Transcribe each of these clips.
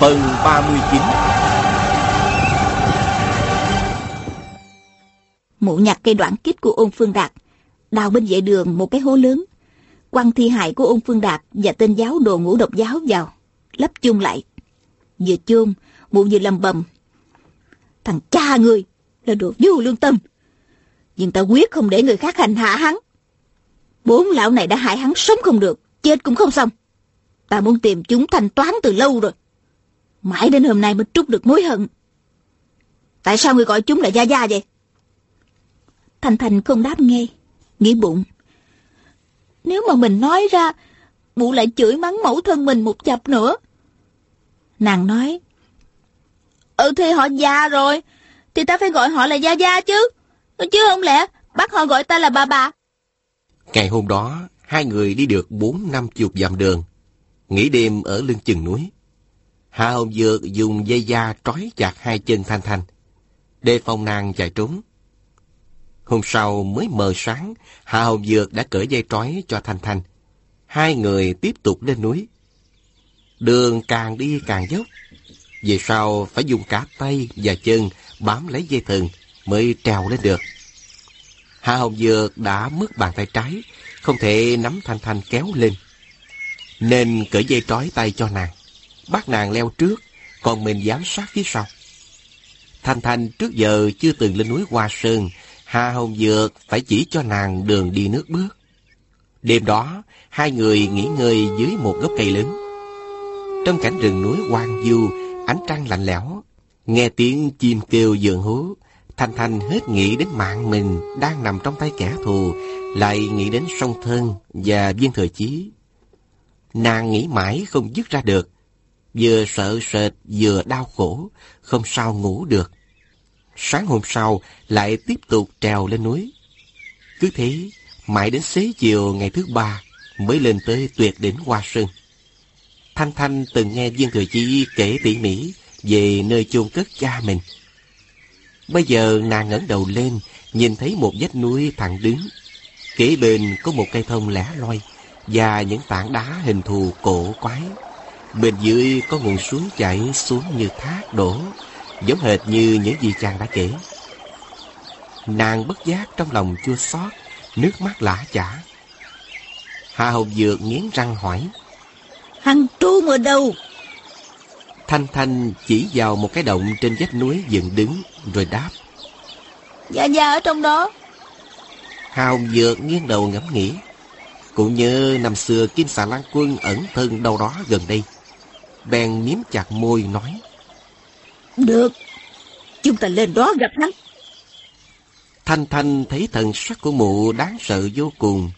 Phần 39 Mụ nhặt cây đoạn kích của ôn phương đạt, đào bên vệ đường một cái hố lớn, quăng thi hại của ôn phương đạt và tên giáo đồ ngũ độc giáo vào, lấp chung lại. Vừa chôn, mụ vừa lầm bầm. Thằng cha người là đồ vô lương tâm. Nhưng ta quyết không để người khác hành hạ hắn. Bốn lão này đã hại hắn sống không được, chết cũng không xong. Ta muốn tìm chúng thanh toán từ lâu rồi. Mãi đến hôm nay mới trút được mối hận. Tại sao người gọi chúng là Gia Gia vậy? Thành Thành không đáp nghe, nghĩ bụng. Nếu mà mình nói ra, mụ lại chửi mắng mẫu thân mình một chập nữa. Nàng nói, Ừ thì họ già rồi, thì ta phải gọi họ là Gia Gia chứ. Chứ không lẽ bắt họ gọi ta là bà bà. Ngày hôm đó, hai người đi được bốn năm chục dặm đường. Nghỉ đêm ở lưng chừng núi. Hạ Hồng Dược dùng dây da trói chặt hai chân Thanh Thanh. Đề phòng nàng chạy trốn. Hôm sau mới mờ sáng, Hạ Hồng Dược đã cởi dây trói cho Thanh Thanh. Hai người tiếp tục lên núi. Đường càng đi càng dốc. Về sau phải dùng cả tay và chân bám lấy dây thừng mới trèo lên được. Hạ Hồng Dược đã mất bàn tay trái, không thể nắm Thanh Thanh kéo lên. Nên cởi dây trói tay cho nàng. Bắt nàng leo trước, còn mình giám sát phía sau. Thanh Thanh trước giờ chưa từng lên núi Hoa Sơn, Hà Hồng Dược phải chỉ cho nàng đường đi nước bước. Đêm đó, hai người nghỉ ngơi dưới một gốc cây lớn. Trong cảnh rừng núi hoang du, ánh trăng lạnh lẽo, nghe tiếng chim kêu dường hú, Thanh Thanh hết nghĩ đến mạng mình đang nằm trong tay kẻ thù, lại nghĩ đến song thân và viên thời chí. Nàng nghĩ mãi không dứt ra được, vừa sợ sệt vừa đau khổ, không sao ngủ được. Sáng hôm sau lại tiếp tục trèo lên núi. Cứ thế, mãi đến xế chiều ngày thứ ba mới lên tới tuyệt đỉnh Hoa Sơn. Thanh Thanh từng nghe Viên Thừa Chi kể tỉ mỉ về nơi chôn cất cha mình. Bây giờ nàng ngẩng đầu lên, nhìn thấy một vách núi thẳng đứng. Kế bên có một cây thông lẻ loi và những tảng đá hình thù cổ quái. Bên dưới có nguồn suối chảy xuống như thác đổ, giống hệt như những gì chàng đã kể. Nàng bất giác trong lòng chua xót, nước mắt lã chả. Hà Hồng Dược nghiến răng hỏi. Hắn trốn ở đâu? Thanh Thanh chỉ vào một cái động trên vách núi dựng đứng, rồi đáp. Dạ dạ ở trong đó. Hà Hồng Dược nghiêng đầu ngẫm nghĩ. Cũng như năm xưa Kim Xà Lan Quân ẩn thân đâu đó gần đây. Bèn miếm chặt môi nói. Được, chúng ta lên đó gặp hắn. Thanh Thanh thấy thần sắc của mụ đáng sợ vô cùng.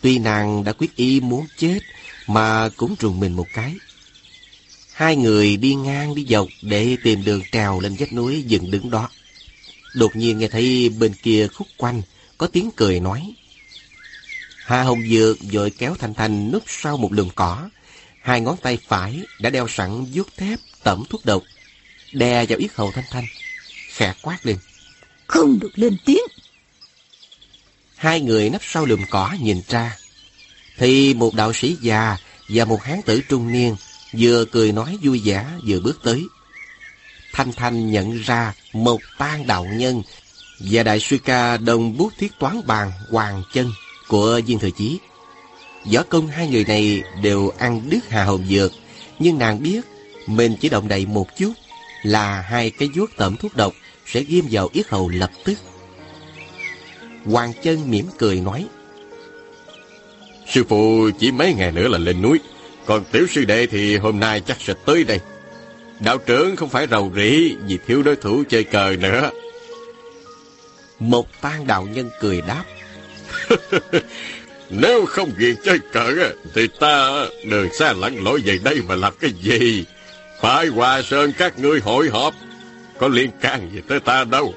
Tuy nàng đã quyết ý muốn chết, mà cũng rùng mình một cái. Hai người đi ngang đi dọc để tìm đường trèo lên vách núi dựng đứng đó. Đột nhiên nghe thấy bên kia khúc quanh có tiếng cười nói. Hà Hồng Dược vội kéo Thanh Thanh núp sau một lùm cỏ. Hai ngón tay phải đã đeo sẵn vuốt thép tẩm thuốc độc. Đè vào yết hầu Thanh Thanh. Khẽ quát lên. Không được lên tiếng. Hai người nấp sau lùm cỏ nhìn ra. Thì một đạo sĩ già và một hán tử trung niên vừa cười nói vui vẻ vừa bước tới. Thanh Thanh nhận ra một tan đạo nhân và đại sư ca đồng bút thiết toán bàn Hoàng Chân của Viên Thừa Chí. Võ công hai người này đều ăn đứt hà hồn dược, nhưng nàng biết mình chỉ động đậy một chút là hai cái vuốt tẩm thuốc độc sẽ ghim vào yết hầu lập tức. Hoàng chân mỉm cười nói. Sư phụ chỉ mấy ngày nữa là lên núi, còn tiểu sư đệ thì hôm nay chắc sẽ tới đây. Đạo trưởng không phải rầu rĩ vì thiếu đối thủ chơi cờ nữa. Một tan đạo nhân cười đáp. Nếu không ghiền chơi cờ Thì ta đường xa lặn lội về đây mà làm cái gì. Phải hòa sơn các ngươi hội họp Có liên can gì tới ta đâu.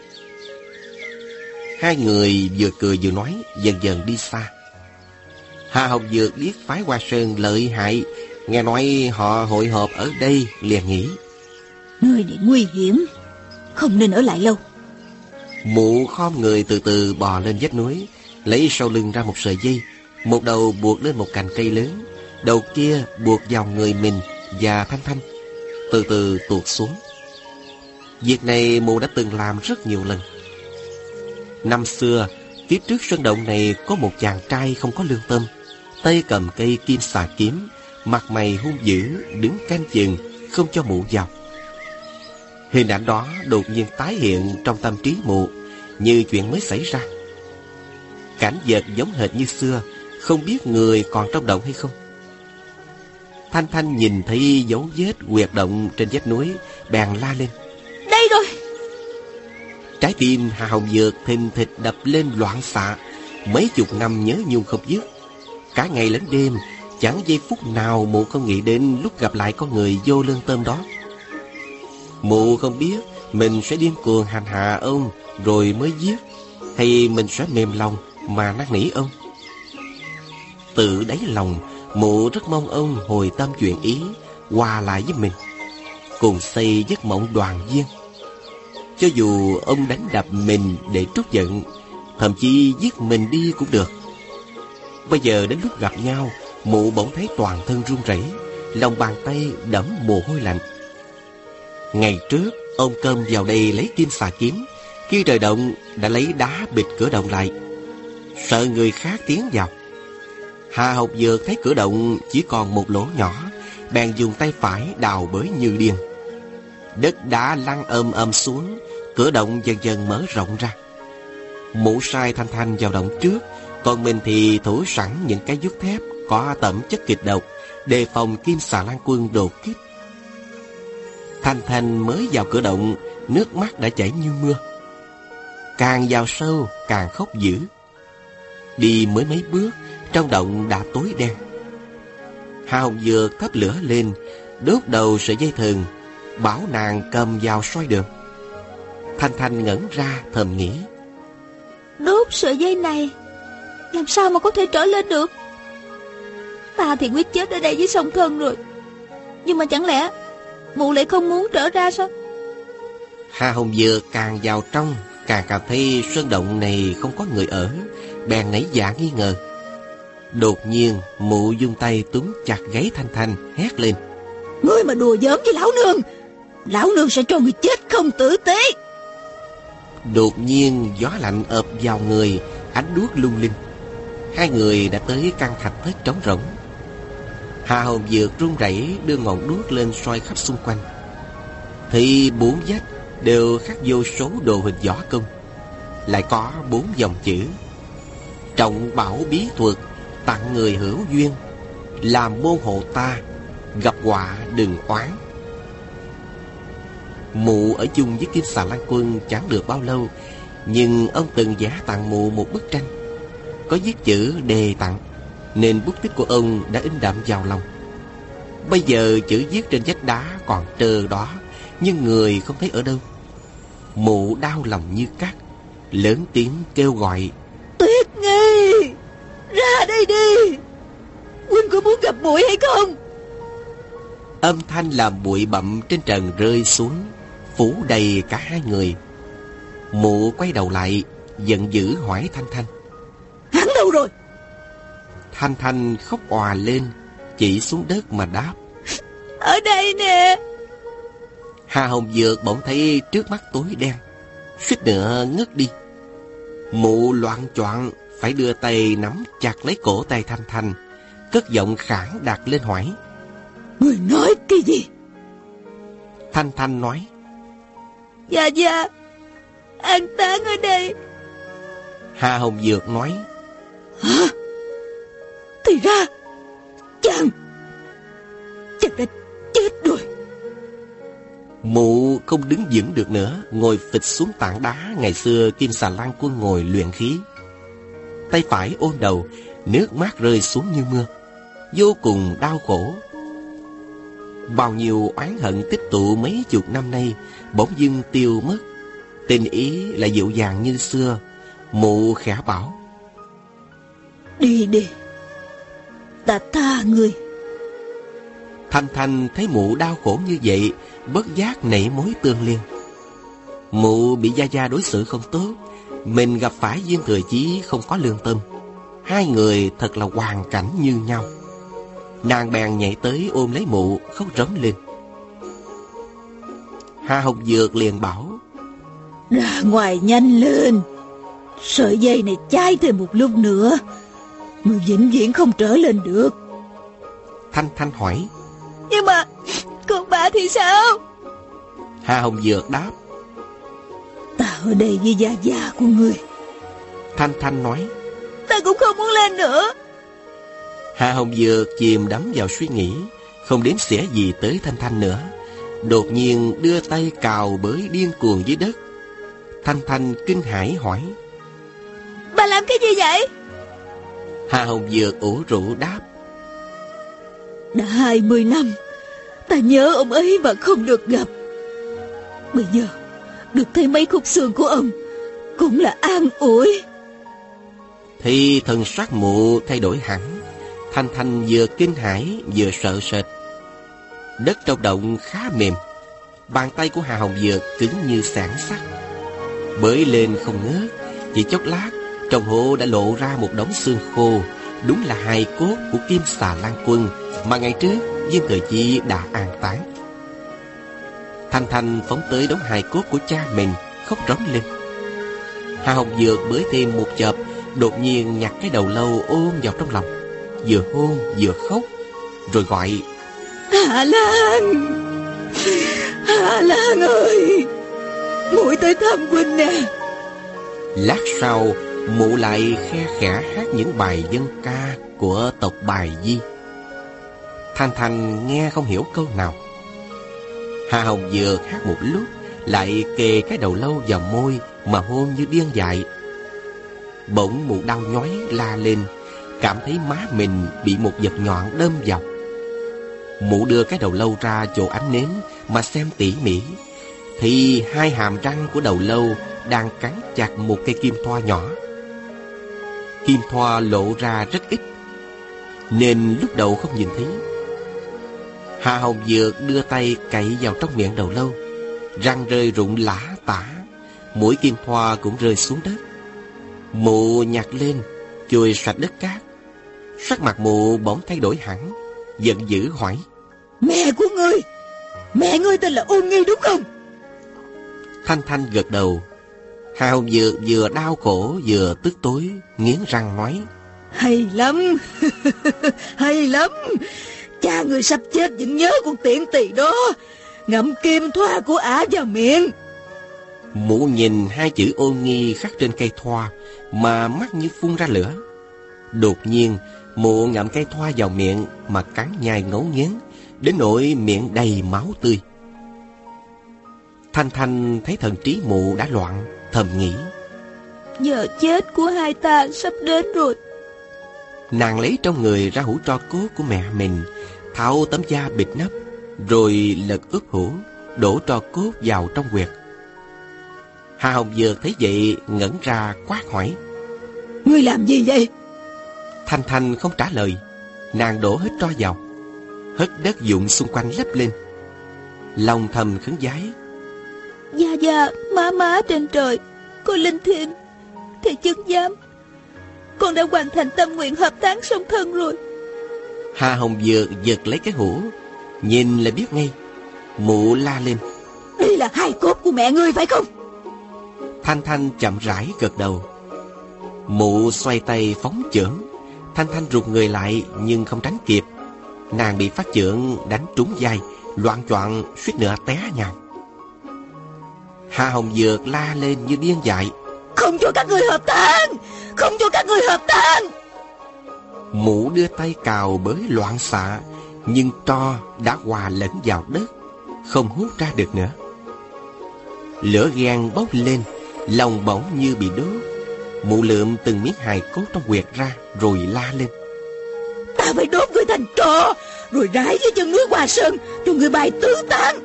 Hai người vừa cười vừa nói Dần dần đi xa. Hà Hồng Dược biết phái Hoa Sơn lợi hại Nghe nói họ hội họp ở đây liền nghĩ. Nơi này nguy hiểm Không nên ở lại lâu. Mụ khom người từ từ bò lên vách núi Lấy sau lưng ra một sợi dây một đầu buộc lên một cành cây lớn, Đầu kia buộc vào người mình Và Thanh Thanh, Từ từ tuột xuống. Việc này mụ đã từng làm rất nhiều lần. Năm xưa, Phía trước sân động này có một chàng trai không có lương tâm, Tay cầm cây kim xà kiếm, Mặt mày hung dữ, Đứng canh chừng, Không cho mụ vào. Hình ảnh đó đột nhiên tái hiện trong tâm trí mụ Như chuyện mới xảy ra. Cảnh vật giống hệt như xưa không biết người còn trong động hay không? Thanh Thanh nhìn thấy dấu vết quyệt động trên vách núi Bèn la lên. Đây rồi. Trái tim Hà Hồng Dược thình thịch đập lên loạn xạ. Mấy chục năm nhớ nhung không dứt. Cả ngày lẫn đêm Chẳng giây phút nào mụ không nghĩ đến lúc gặp lại con người vô lương tâm đó. Mụ không biết mình sẽ điên cuồng hành hạ ông rồi mới giết Hay mình sẽ mềm lòng mà năn nỉ ông Tự đáy lòng, Mụ rất mong ông hồi tâm chuyện ý Hòa lại với mình, Cùng xây giấc mộng đoàn viên. Cho dù ông đánh đập mình để trút giận, Thậm chí giết mình đi cũng được. Bây giờ đến lúc gặp nhau, Mụ bỗng thấy toàn thân run rẩy, Lòng bàn tay đẫm mồ hôi lạnh. Ngày trước, Ông cơm vào đây lấy kim xà kiếm, Khi trời động đã lấy đá bịt cửa động lại. Sợ người khác tiến vào Hà Học Dược thấy cửa động chỉ còn một lỗ nhỏ Bèn dùng tay phải đào bới như điên Đất đá lăn ầm ầm xuống Cửa động dần dần mở rộng ra Mũ sai thanh thanh vào động trước Còn mình thì thủ sẵn những cái dút thép Có tẩm chất kịch độc Đề phòng kim xà lan quân đột kích Thanh Thanh mới vào cửa động, nước mắt đã chảy như mưa. Càng vào sâu, càng khóc dữ. Đi mới mấy bước, trong động đã tối đen. Hà Hồng Dược thắp lửa lên, đốt đầu sợi dây thừng, bảo nàng cầm vào soi đường. Thanh Thanh ngẩn ra thầm nghĩ. Đốt sợi dây này, làm sao mà có thể trở lên được? Ta thì quyết chết ở đây với sông thân rồi. Nhưng mà chẳng lẽ Mụ lại không muốn trở ra sao Hà Hồng Dừa càng vào trong Càng cảm thấy sơn động này không có người ở Bèn nảy dạ nghi ngờ Đột nhiên mụ dung tay túm chặt gáy Thanh Thanh Hét lên Ngươi mà đùa giỡn với lão nương Lão nương sẽ cho người chết không tử tế Đột nhiên gió lạnh ập vào người Ánh đuốc lung linh Hai người đã tới căn thạch thất trống rỗng Hà Hồng Dược run rẩy đưa ngọn đuốc lên soi khắp xung quanh. Thì bốn vách đều khắc vô số đồ hình võ công. Lại có bốn dòng chữ. Trọng bảo bí thuật, tặng người hữu duyên. Làm môn hộ ta, gặp họa đừng oán. Mụ ở chung với Kim Xà Lan Quân chẳng được bao lâu, nhưng ông từng giả tặng mụ một bức tranh. Có viết chữ đề tặng nên bút tích của ông đã in đậm vào lòng. Bây giờ chữ viết trên vách đá còn trơ đó, nhưng người không thấy ở đâu. Mụ đau lòng như cắt, lớn tiếng kêu gọi. Tuyết ra đây đi, Huynh có muốn gặp bụi hay không? Âm thanh làm bụi bậm trên trần rơi xuống, phủ đầy cả hai người. Mụ quay đầu lại, giận dữ hỏi Thanh Thanh. Hắn đâu rồi? Thanh Thanh khóc òa lên, chỉ xuống đất mà đáp. Ở đây nè. Hà Hồng Dược bỗng thấy trước mắt tối đen, suýt nữa ngất đi. Mụ loạn choạng phải đưa tay nắm chặt lấy cổ tay Thanh Thanh, cất giọng khản đặt lên hỏi. Người nói cái gì? Thanh Thanh nói. Dạ dạ, an táng ở đây. Hà Hồng Dược nói. Hả? Thì ra Chàng Chàng đã chết rồi Mụ không đứng vững được nữa Ngồi phịch xuống tảng đá Ngày xưa Kim Xà Lan Quân ngồi luyện khí Tay phải ôm đầu Nước mắt rơi xuống như mưa. Vô cùng đau khổ. Bao nhiêu oán hận tích tụ mấy chục năm nay Bỗng dưng tiêu mất. Tình ý là dịu dàng như xưa. Mụ khẽ bảo Đi đi Ta tha người. Thanh Thanh thấy mụ đau khổ như vậy Bất giác nảy mối tương liên. Mụ bị Gia Gia đối xử không tốt Mình gặp phải viên thừa chí không có lương tâm. Hai người thật là hoàn cảnh như nhau. Nàng bèn nhảy tới ôm lấy mụ khóc rống lên. Hà Hồng Dược liền bảo Ra ngoài nhanh lên. Sợi dây này chai thêm một lúc nữa Người vĩnh viễn không trở lên được. Thanh Thanh hỏi Nhưng mà Con bà thì sao? Hà Hồng Dược đáp ở đây với gia gia của người. Thanh Thanh nói Ta cũng không muốn lên nữa. Hà Hồng Dược chìm đắm vào suy nghĩ Không đếm xỉa gì tới Thanh Thanh nữa. Đột nhiên đưa tay cào bới điên cuồng dưới đất. Thanh Thanh kinh hãi hỏi Bà làm cái gì vậy? Hà Hồng Dược ủ rũ đáp Đã hai mươi năm Ta nhớ ông ấy mà không được gặp. Bây giờ được thấy mấy khúc xương của ông. Cũng là an ủi. Thì thần sắc mụ thay đổi hẳn. Thanh Thanh vừa kinh hãi, vừa sợ sệt. Đất trong động khá mềm. Bàn tay của Hà Hồng Dược cứng như sản sắt. Bới lên không ngớt, Chỉ chốc lát, Trong hộ đã lộ ra một đống xương khô. Đúng là hài cốt của Kim Xà Lan Quân Mà ngày trước Viên Thời Chi đã an táng. Thanh Thanh phóng tới đống hài cốt của cha mình Khóc rống lên. Hà Hồng Dược bới thêm một chập Đột nhiên nhặt cái đầu lâu ôm vào trong lòng. Vừa hôn vừa khóc Rồi gọi Hà Lan! Hà Lan ơi! Muội tới thăm huynh nè! Lát sau Mụ lại khe khẽ hát những bài dân ca Của tộc bài Di. Thanh Thanh nghe không hiểu câu nào Hà Hồng vừa hát một lúc, Lại kề cái đầu lâu vào môi Mà hôn như điên dại. Bỗng mụ đau nhói la lên, Cảm thấy má mình bị một vật nhọn đâm vào. Mụ đưa cái đầu lâu ra chỗ ánh nến Mà xem tỉ mỉ, Thì hai hàm răng của đầu lâu Đang cắn chặt một cây kim thoa nhỏ. Kim thoa lộ ra rất ít, Nên lúc đầu không nhìn thấy Hà Hồng Dược đưa tay cậy vào trong miệng đầu lâu. Răng rơi rụng lã tả Mũi kim thoa cũng rơi xuống đất. Mụ nhặt lên Chùi sạch đất cát. Sắc mặt mụ bỗng thay đổi hẳn Giận dữ hỏi. Mẹ của ngươi Mẹ ngươi tên là Ôn Nghi đúng không? Thanh Thanh gật đầu. Hà Hồng Dược vừa đau khổ vừa tức tối Nghiến răng nói. Hay lắm Hay lắm Cha người sắp chết vẫn nhớ con tiện tỳ đó. Ngậm kim thoa của ả vào miệng. Mụ nhìn hai chữ ôn nghi khắc trên cây thoa Mà mắt như phun ra lửa. Đột nhiên Mụ ngậm cây thoa vào miệng Mà cắn nhai ngấu nghiến Đến nỗi miệng đầy máu tươi. Thanh Thanh thấy thần trí mụ đã loạn Thầm nghĩ. Giờ chết của hai ta sắp đến rồi Nàng lấy trong người ra hũ tro cốt của mẹ mình Tháo tấm da bịt nắp Rồi lật ướp hũ Đổ tro cốt vào trong quyệt. Hà Hồng Dược thấy vậy ngẩn ra quát hỏi Ngươi làm gì vậy? Thanh Thanh không trả lời Nàng đổ hết tro vào Hất đất dụng xung quanh lấp lên. Lòng thầm khấn giái Gia Gia má má trên trời Cô Linh Thiện Thầy chứng giám Con đã hoàn thành tâm nguyện hợp táng song thân rồi. Hà Hồng Dược giật lấy cái hũ Nhìn là biết ngay. Mụ la lên. Đây là hai cốt của mẹ ngươi phải không? Thanh Thanh chậm rãi gật đầu. Mụ xoay tay phóng chưởng. Thanh Thanh rụt người lại nhưng không tránh kịp. Nàng bị phát chưởng đánh trúng vai Loạn choạng suýt nữa té nhào Hà Hồng Dược la lên như điên dại. Không cho các người hợp táng Không cho các người hợp táng Mụ đưa tay cào bới loạn xạ Nhưng tro đã hòa lẫn vào đất Không hút ra được nữa. Lửa ghen bốc lên Lòng bỗng như bị đốt. Mụ lượm từng miếng hài cốt trong quyệt ra Rồi la lên. Ta phải đốt người thành trò Rồi rải dưới chân núi Hòa Sơn Cho người bài tứ tán.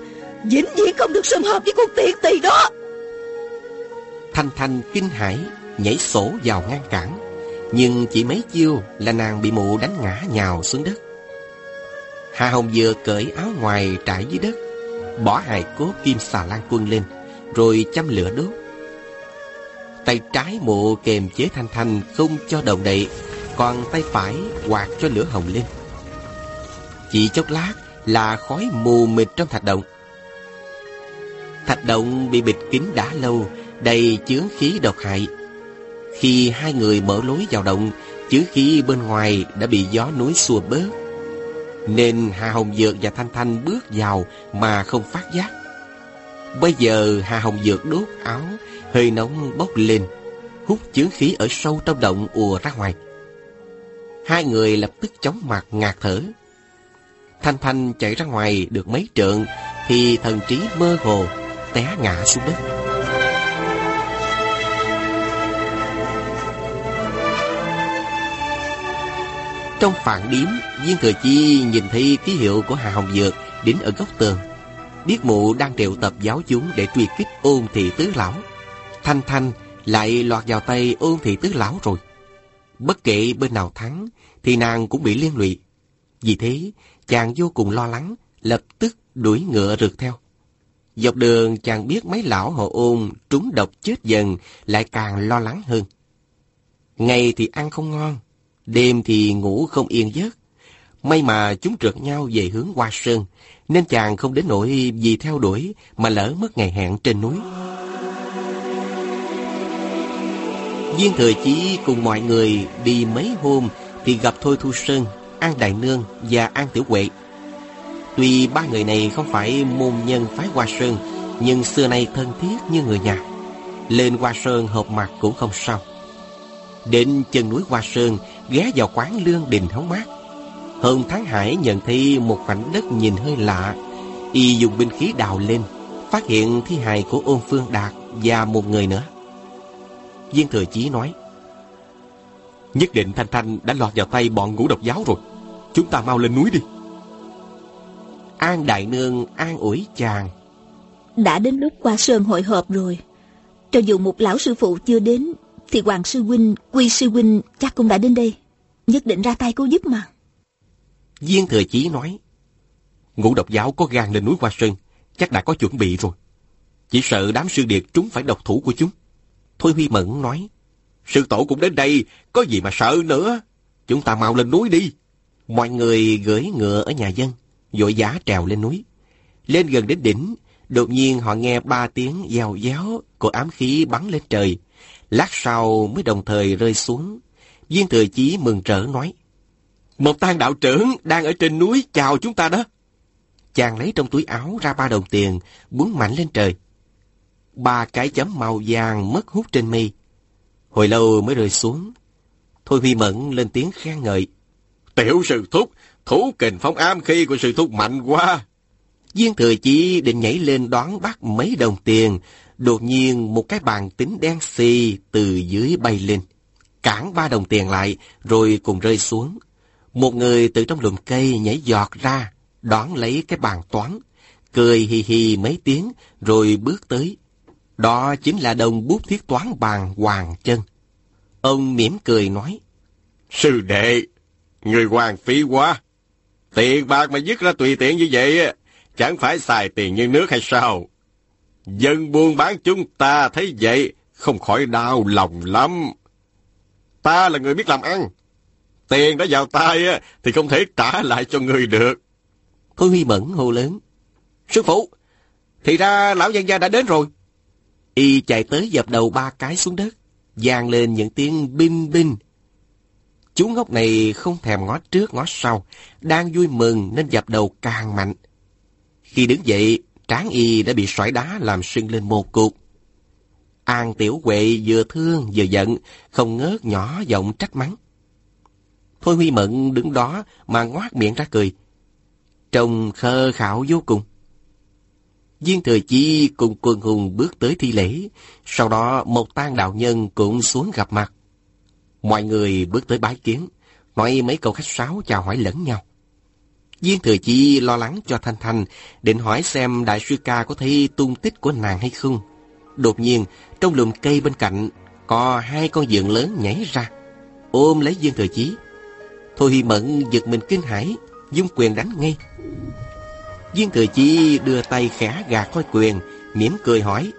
Vĩnh viễn không được sum hợp với con tiện tỳ đó. Thanh Thanh kinh hãi Nhảy sổ vào ngăn cản Nhưng chỉ mấy chiêu là nàng bị mụ đánh ngã nhào xuống đất. Hà Hồng vừa cởi áo ngoài trải dưới đất, Bỏ hài cốt kim xà lan quân lên, Rồi châm lửa đốt. Tay trái mụ kềm chế Thanh Thanh không cho động đậy, Còn tay phải quạt cho lửa hồng lên. Chỉ chốc lát là khói mù mịt trong thạch động. Thạch động bị bịt kín đã lâu, Đầy chướng khí độc hại. Khi hai người mở lối vào động chứ khí bên ngoài đã bị gió núi xua bớt. Nên Hà Hồng Dược và Thanh Thanh bước vào Mà không phát giác. Bây giờ Hà Hồng Dược đốt áo, Hơi nóng bốc lên, Hút chướng khí ở sâu trong động ùa ra ngoài. Hai người lập tức chóng mặt ngạt thở. Thanh Thanh chạy ra ngoài được mấy trượng Thì thần trí mơ hồ Té ngã xuống đất. Trong phản điếm Viên Thừa Chi nhìn thấy ký hiệu của Hà Hồng Dược Đính ở góc tường Biết mụ đang triệu tập giáo chúng Để truy kích ôn thị tứ lão Thanh Thanh lại lọt vào tay ôn thị tứ lão rồi. Bất kể bên nào thắng, thì nàng cũng bị liên lụy. Vì thế, chàng vô cùng lo lắng, lập tức đuổi ngựa rượt theo. Dọc đường chàng biết mấy lão họ ôn trúng độc chết dần, lại càng lo lắng hơn. Ngày thì ăn không ngon, đêm thì ngủ không yên giấc. May mà chúng trượt nhau về hướng Hoa Sơn, nên chàng không đến nỗi vì theo đuổi mà lỡ mất ngày hẹn trên núi. Viên Thừa Chí cùng mọi người đi mấy hôm thì gặp Thôi Thu Sơn, An Đại Nương và An Tiểu Huệ. Tuy ba người này không phải môn nhân phái Hoa Sơn, nhưng xưa nay thân thiết như người nhà. Lên Hoa Sơn họp mặt cũng không sao. Đến chân núi Hoa Sơn, ghé vào quán lương đình hóng mát. Hơn Tháng Hải nhận thấy một mảnh đất nhìn hơi lạ. Y dùng binh khí đào lên, phát hiện thi hài của ôn phương đạt và một người nữa. Viên Thừa Chí nói Nhất định Thanh Thanh đã lọt vào tay bọn ngũ độc giáo rồi Chúng ta mau lên núi đi An Đại Nương an ủi chàng Đã đến lúc qua sơn hội họp rồi Cho dù một lão sư phụ chưa đến thì Hoàng Sư Huynh, Quy Sư Huynh chắc cũng đã đến đây Nhất định ra tay cứu giúp mà Viên Thừa Chí nói Ngũ độc giáo có gan lên núi Hoa Sơn Chắc đã có chuẩn bị rồi Chỉ sợ đám sư điệt chúng phải độc thủ của chúng Thôi Huy Mẫn nói, Sư tổ cũng đến đây, có gì mà sợ nữa. Chúng ta mau lên núi đi. Mọi người gửi ngựa ở nhà dân, vội giá trèo lên núi. Lên gần đến đỉnh, đột nhiên họ nghe ba tiếng gieo giáo của ám khí bắn lên trời. Lát sau mới đồng thời rơi xuống. Viên thừa chí mừng rỡ nói, Một tan đạo trưởng đang ở trên núi chào chúng ta đó. Chàng lấy trong túi áo ra ba đồng tiền, búng mạnh lên trời ba cái chấm màu vàng mất hút trên mi. Hồi lâu mới rơi xuống. Thôi Huy Mẫn lên tiếng khen ngợi. Tiểu sư thúc, thủ kình phong am khi của sư thúc mạnh quá. Viên thừa chỉ định nhảy lên đón bắt mấy đồng tiền. Đột nhiên một cái bàn tính đen xì từ dưới bay lên. Cản ba đồng tiền lại rồi cùng rơi xuống. Một người từ trong lùm cây nhảy giọt ra, đón lấy cái bàn toán. Cười hì hì mấy tiếng rồi bước tới đó chính là đồng bút thiết toán bàn Hoàng Chân. Ông mỉm cười nói. Sư đệ, người hoàng phí quá. Tiền bạc mà dứt ra tùy tiện như vậy, chẳng phải xài tiền như nước hay sao? Dân buôn bán chúng ta thấy vậy, không khỏi đau lòng lắm. Ta là người biết làm ăn. Tiền đã vào tay thì không thể trả lại cho người được. Thôi Huy Mẫn hô lớn. Sư phụ, thì ra lão dân gia đã đến rồi. Y chạy tới dập đầu ba cái xuống đất, vang lên những tiếng binh binh. Chú ngốc này không thèm ngó trước ngó sau, đang vui mừng nên dập đầu càng mạnh. Khi đứng dậy, tráng y đã bị sỏi đá làm sưng lên một cục. An Tiểu Huệ vừa thương vừa giận, không ngớt nhỏ giọng trách mắng. Thôi Huy Mận đứng đó mà ngoác miệng ra cười. Trông khơ khảo vô cùng. Viên Thừa Chi cùng quân hùng bước tới thi lễ, sau đó một tan đạo nhân cũng xuống gặp mặt. Mọi người bước tới bái kiến, nói mấy câu khách sáo chào hỏi lẫn nhau. Viên Thừa Chi lo lắng cho Thanh Thanh, định hỏi xem đại sư ca có thấy tung tích của nàng hay không. Đột nhiên, trong lùm cây bên cạnh, có hai con dượng lớn nhảy ra, ôm lấy Viên Thừa Chi. Thôi Hi Mẫn giật mình kinh hãi, dung quyền đánh ngay. Viên Thừa Chi đưa tay khẽ gạt coi quyền, mỉm cười hỏi.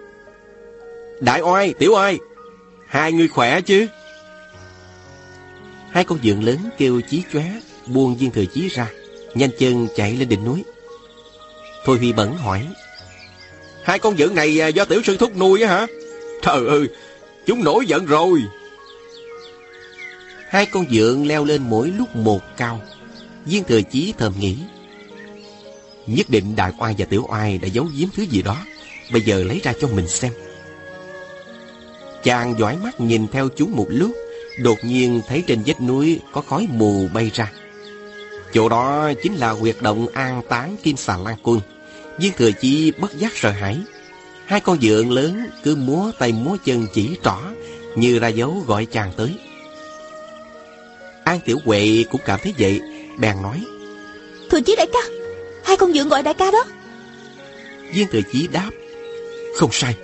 Đại oai, tiểu oai, hai người khỏe chứ? Hai con dượng lớn kêu chí chóe, buông Viên Thừa Chí ra, nhanh chân chạy lên đỉnh núi. Thôi Huy Bẩn hỏi. Hai con dượng này à, do tiểu sư thúc nuôi á hả? Trời ơi, chúng nổi giận rồi. Hai con dượng leo lên mỗi lúc một cao. Viên Thừa Chí thầm nghĩ. Nhất định đại oai và tiểu oai đã giấu giếm thứ gì đó. Bây giờ lấy ra cho mình xem. Chàng dõi mắt nhìn theo chúng một lúc, đột nhiên thấy trên vách núi có khói mù bay ra. Chỗ đó chính là huyệt động an táng Kim Xà Lan Quân. Viên Thừa Chi bất giác sợ hãi. Hai con dượng lớn cứ múa tay múa chân chỉ trỏ, như ra dấu gọi chàng tới. An Tiểu Huệ cũng cảm thấy vậy, bèn nói. Thừa Chí đại ca, hai con dượng gọi đại ca đó. Viên Thừa Chí đáp. Không sai.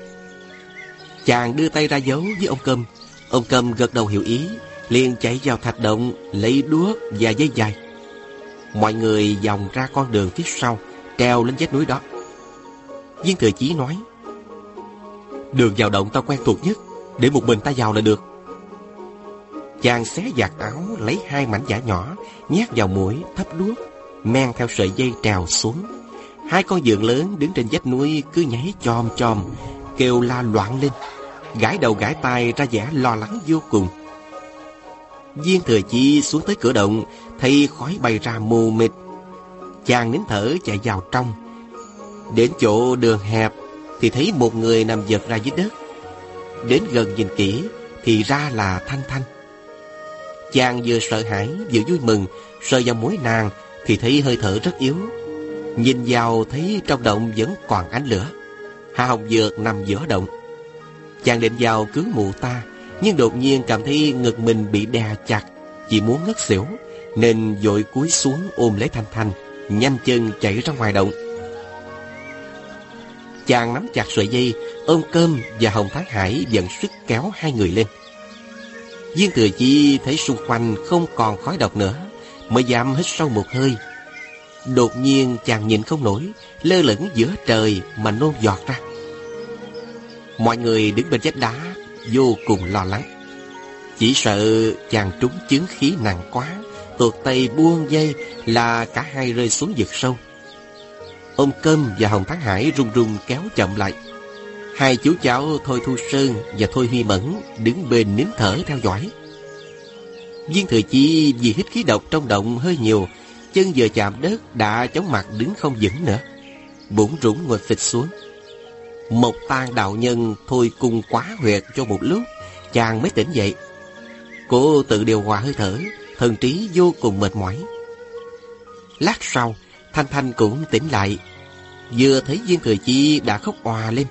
Chàng đưa tay ra dấu với ông Câm. Ông Câm gật đầu hiểu ý, liền chạy vào thạch động, lấy đuốc và dây dài. Mọi người vòng ra con đường phía sau, treo lên vách núi đó. Viên Thừa Chí nói, Đường vào động ta quen thuộc nhất, để một mình ta vào là được. Chàng xé giặt áo, lấy hai mảnh giả nhỏ, nhét vào mũi, thấp đuốc, men theo sợi dây trèo xuống. Hai con dượng lớn đứng trên vách núi cứ nhảy chom chom, kêu la loạn lên, gãi đầu gãi tai ra vẻ lo lắng vô cùng. Viên thừa chi xuống tới cửa động, thấy khói bay ra mù mịt. Chàng nín thở chạy vào trong. Đến chỗ đường hẹp thì thấy một người nằm vật ra dưới đất. Đến gần nhìn kỹ thì ra là Thanh Thanh. Chàng vừa sợ hãi vừa vui mừng, sờ vào mũi nàng thì thấy hơi thở rất yếu. Nhìn vào thấy trong động vẫn còn ánh lửa. Hà Hồng Dược nằm giữa động. Chàng định vào cứu mụ ta, nhưng đột nhiên cảm thấy ngực mình bị đè chặt, chỉ muốn ngất xỉu, nên vội cúi xuống ôm lấy Thanh Thanh, nhanh chân chạy ra ngoài động. Chàng nắm chặt sợi dây, ôm cơm và Hồng Thái Hải dần sức kéo hai người lên. Viên Thừa Chi thấy xung quanh không còn khói độc nữa, mới dám hít sâu một hơi. Đột nhiên chàng nhìn không nổi, lơ lửng giữa trời mà nôn giọt ra. Mọi người đứng bên vách đá vô cùng lo lắng. Chỉ sợ chàng trúng chứng khí nặng quá, tuột tay buông dây là cả hai rơi xuống vực sâu. Ông cơm và Hồng Thắng Hải run run kéo chậm lại. Hai chú cháu Thôi Thu Sơn và Thôi Huy Mẫn đứng bên nín thở theo dõi. Viên Thừa Chi vì hít khí độc trong động hơi nhiều, chân vừa chạm đất đã chóng mặt đứng không vững nữa. Bụng rủng ngồi phịch xuống. Một tan đạo nhân thôi cung quá huyệt cho một lúc, chàng mới tỉnh dậy. Cô tự điều hòa hơi thở, thần trí vô cùng mệt mỏi. Lát sau, Thanh Thanh cũng tỉnh lại. Vừa thấy Viên Thừa Chi đã khóc òa lên.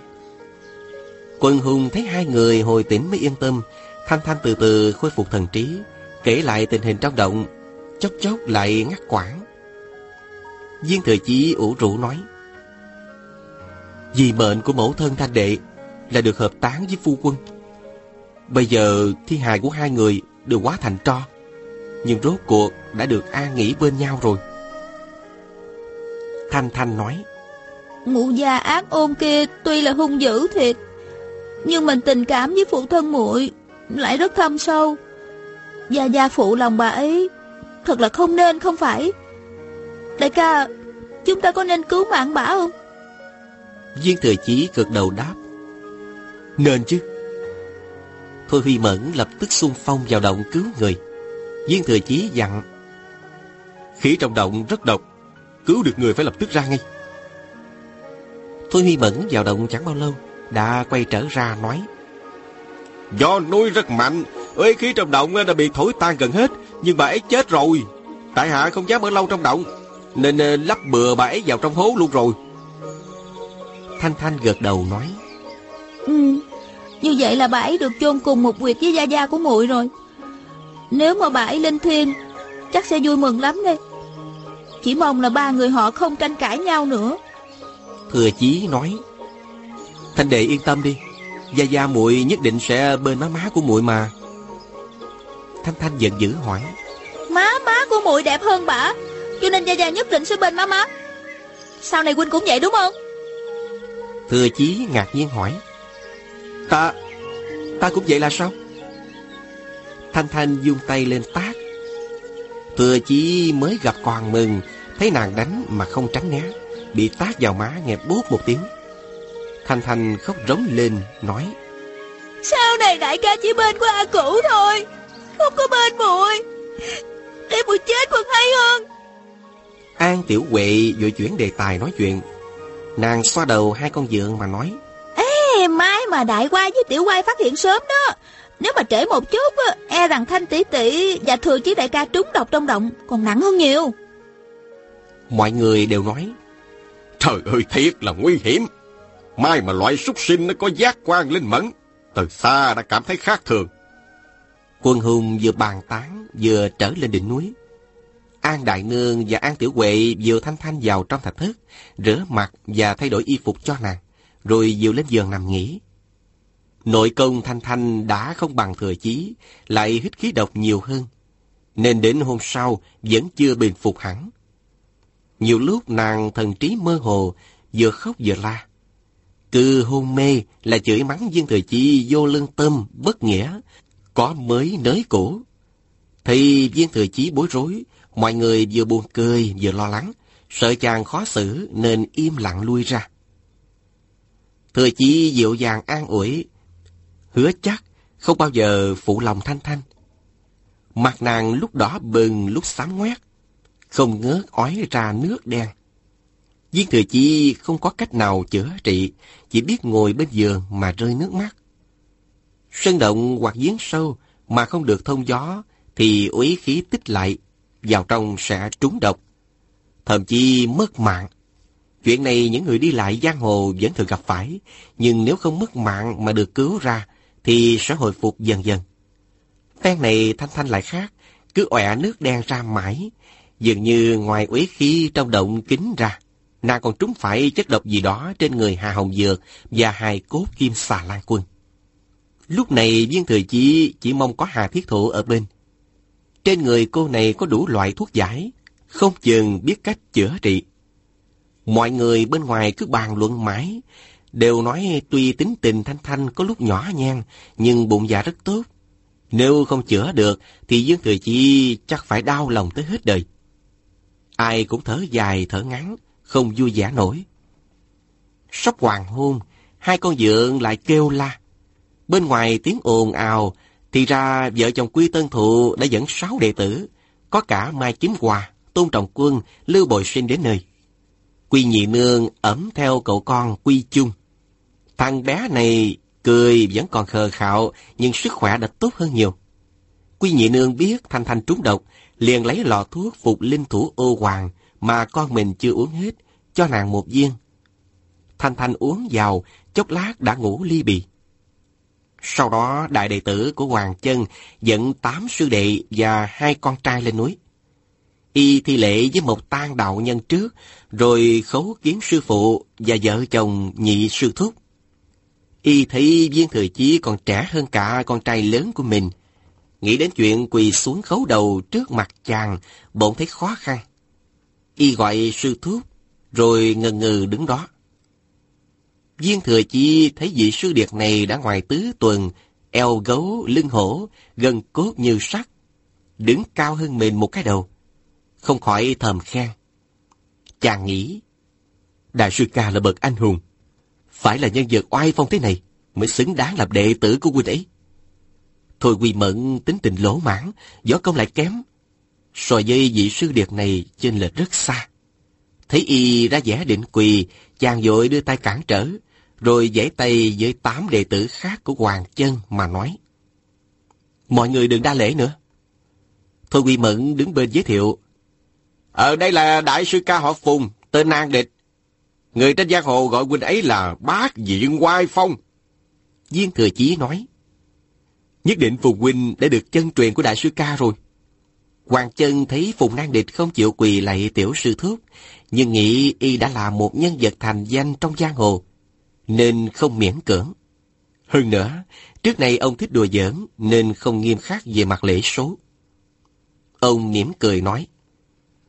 Quân hùng thấy hai người hồi tỉnh mới yên tâm. Thanh Thanh từ từ khôi phục thần trí, kể lại tình hình trong động, chốc chốc lại ngắt quãng. Diên Thừa Chi ủ rũ nói. Vì mệnh của mẫu thân thanh đệ là được hợp tán với phu quân. Bây giờ thi hài của hai người đều quá thành tro. Nhưng rốt cuộc đã được an nghỉ bên nhau rồi. Thanh Thanh nói. Ngụ gia ác ôn kia tuy là hung dữ thiệt, nhưng mình tình cảm với phụ thân muội lại rất thâm sâu. Gia gia phụ lòng bà ấy thật là không nên không phải. Đại ca, chúng ta có nên cứu mạng bà không? Viên thừa chí cực đầu đáp. Nên chứ. Thôi Huy Mẫn lập tức xung phong vào động cứu người. Viên thừa chí dặn. Khí trong động rất độc, cứu được người phải lập tức ra ngay. Thôi Huy Mẫn vào động chẳng bao lâu, đã quay trở ra nói. Do núi rất mạnh, uy khí trong động đã bị thổi tan gần hết, nhưng bà ấy chết rồi. Tại hạ không dám ở lâu trong động, nên lắp bừa bà ấy vào trong hố luôn rồi. Thanh Thanh gật đầu nói. Ừ, như vậy là bà ấy được chôn cùng một quyệt với gia gia của muội rồi. Nếu mà bà ấy lên thiên, chắc sẽ vui mừng lắm đây. Chỉ mong là ba người họ không tranh cãi nhau nữa. Thừa chí nói. Thanh đệ yên tâm đi, gia gia muội nhất định sẽ bên má má của muội mà. Thanh Thanh giận dữ hỏi. Má má của muội đẹp hơn bà, cho nên gia gia nhất định sẽ bên má má. Sau này huynh cũng vậy đúng không? Thừa chí ngạc nhiên hỏi. Ta, ta cũng vậy là sao? Thanh Thanh dung tay lên tát. Thừa chí mới gặp còn mừng, thấy nàng đánh mà không tránh né, bị tát vào má nghe bút một tiếng. Thanh Thanh khóc rống lên, nói. Sau này đại ca chỉ bên của A Cửu thôi, không có bên muội. Để muội chết còn hay hơn. An Tiểu Huệ vội chuyển đề tài nói chuyện. Nàng xoa đầu hai con dượng mà nói. Ê, mai mà đại quay với tiểu quay phát hiện sớm đó. Nếu mà trễ một chút, e rằng Thanh tỷ tỷ và thừa chí đại ca trúng độc trong động còn nặng hơn nhiều. Mọi người đều nói. Trời ơi, thiệt là nguy hiểm. Mai mà loại súc sinh nó có giác quan linh mẫn, từ xa đã cảm thấy khác thường. Quân hùng vừa bàn tán, vừa trở lên đỉnh núi. An Đại Nương và An Tiểu Huệ vừa thanh thanh vào trong thạch thất, rửa mặt và thay đổi y phục cho nàng, rồi dìu lên giường nằm nghỉ. Nội công thanh thanh đã không bằng thừa chí, lại hít khí độc nhiều hơn, nên đến hôm sau vẫn chưa bình phục hẳn. Nhiều lúc nàng thần trí mơ hồ, vừa khóc vừa la. Cứ hôn mê là chửi mắng viên thời chi vô lương tâm, bất nghĩa, có mới nới cũ. Thì viên thừa chí bối rối, mọi người vừa buồn cười vừa lo lắng, sợ chàng khó xử nên im lặng lui ra. Thừa chí dịu dàng an ủi, hứa chắc không bao giờ phụ lòng thanh thanh. Mặt nàng lúc đỏ bừng lúc xám ngoét, không ngớt ói ra nước đen. Viên thừa chi không có cách nào chữa trị, chỉ biết ngồi bên giường mà rơi nước mắt. sân động hoặc giếng sâu mà không được thông gió thì uế khí tích lại, vào trong sẽ trúng độc. Thậm chí mất mạng. Chuyện này những người đi lại giang hồ vẫn thường gặp phải, nhưng nếu không mất mạng mà được cứu ra thì sẽ hồi phục dần dần. Phen này Thanh Thanh lại khác, cứ ọe nước đen ra mãi, dường như ngoài uế khí trong động kính ra, nàng còn trúng phải chất độc gì đó trên người Hà Hồng Dược và hài cốt kim xà lan quân. Lúc này viên thừa chi chỉ mong có Hà Thiết Thụ ở bên. Trên người cô này có đủ loại thuốc giải, không chừng biết cách chữa trị. Mọi người bên ngoài cứ bàn luận mãi, đều nói tuy tính tình Thanh Thanh có lúc nhỏ nhen nhưng bụng dạ rất tốt. Nếu không chữa được, thì Dương Thừa Chi chắc phải đau lòng tới hết đời. Ai cũng thở dài thở ngắn, không vui vẻ nổi. Sắp hoàng hôn, hai con dượng lại kêu la. Bên ngoài tiếng ồn ào, thì ra vợ chồng Quy Tân Thụ đã dẫn sáu đệ tử, có cả Mai Chính Hòa, Tôn Trọng Quân, Lưu Bồi Sinh đến nơi. Quy Nhị Nương ẩm theo cậu con Quy Chung. Thằng bé này cười vẫn còn khờ khạo, nhưng sức khỏe đã tốt hơn nhiều. Quy Nhị Nương biết Thanh Thanh trúng độc, liền lấy lọ thuốc phục linh thủ ô hoàng mà con mình chưa uống hết, cho nàng một viên. Thanh Thanh uống vào, chốc lát đã ngủ ly bì. Sau đó đại đệ tử của Hoàng Chân dẫn tám sư đệ và hai con trai lên núi. Y thi lễ với một tang đạo nhân trước, rồi khấu kiến sư phụ và vợ chồng nhị sư thúc. Y thấy viên thừa chí còn trẻ hơn cả con trai lớn của mình. Nghĩ đến chuyện quỳ xuống khấu đầu trước mặt chàng, bỗng thấy khó khăn. Y gọi sư thúc, rồi ngần ngừ đứng đó. Viên thừa chi thấy vị sư điệt này đã ngoài tứ tuần, eo gấu, lưng hổ, gần cốt như sắt, đứng cao hơn mình một cái đầu. Không khỏi thầm khen. Chàng nghĩ, Đại sư ca là bậc anh hùng, phải là nhân vật oai phong thế này mới xứng đáng làm đệ tử của huynh ấy. Thôi Quy Mẫn tính tình lỗ mãn, võ công lại kém. So với vị sư điệt này trên lệch rất xa. Thấy y ra vẻ định quỳ, chàng vội đưa tay cản trở, rồi giãy tay với tám đệ tử khác của Hoàng Chân mà nói. Mọi người đừng đa lễ nữa. Thôi Quy Mẫn đứng bên giới thiệu. Ở đây là đại sư ca họ Phùng, tên An Địch. Người trên giang hồ gọi huynh ấy là bác diện oai phong. Viên Thừa Chí nói. Nhất định Phùng Huynh đã được chân truyền của Đại sư ca rồi. Hoàng chân thấy Phùng Nan Địch không chịu quỳ lạy tiểu sư thúc, nhưng nghĩ y đã là một nhân vật thành danh trong giang hồ, nên không miễn cưỡng. Hơn nữa, trước này ông thích đùa giỡn nên không nghiêm khắc về mặt lễ số. Ông mỉm cười nói.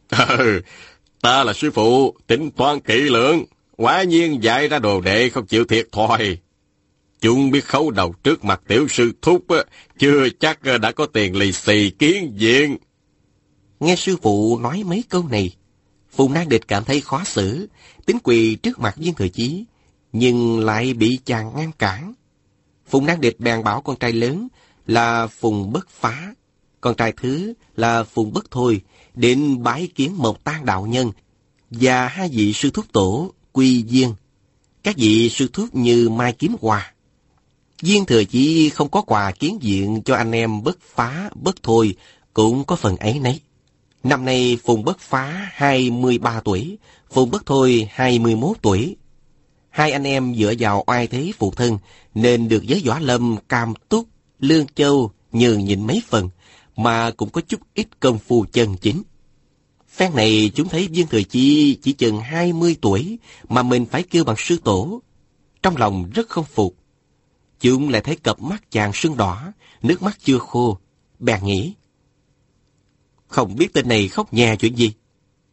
Ừ, ta là sư phụ, tính toán kỹ lưỡng, quả nhiên dạy ra đồ đệ không chịu thiệt thòi. Chúng biết khấu đầu trước mặt tiểu sư thúc, chưa chắc đã có tiền lì xì kiến diện. Nghe sư phụ nói mấy câu này, Phùng Nang Địch cảm thấy khó xử, tính quỳ trước mặt viên thừa chí, nhưng lại bị chàng ngăn cản. Phùng Nang Địch bèn bảo con trai lớn là Phùng Bất Phá, con trai thứ là Phùng Bất Thôi, đến bái kiến một tan đạo nhân và hai vị sư thúc tổ Quy Viên. Các vị sư thúc như Mai Kiếm quà Viên thừa chỉ không có quà kiến diện cho anh em bất phá, bất thôi, cũng có phần ấy nấy. Năm nay Phùng Bất Phá 23 tuổi, Phùng Bất Thôi 21 tuổi. Hai anh em dựa vào oai thế phụ thân, nên được giới võ lâm cam túc, lương châu nhường nhịn mấy phần, mà cũng có chút ít công phu chân chính. Phen này chúng thấy Viên Thừa Chi chỉ chừng 20 tuổi mà mình phải kêu bằng sư tổ. Trong lòng rất không phục. Chúng lại thấy cặp mắt chàng sưng đỏ, nước mắt chưa khô. Bèn nghĩ. Không biết tên này khóc nhà chuyện gì.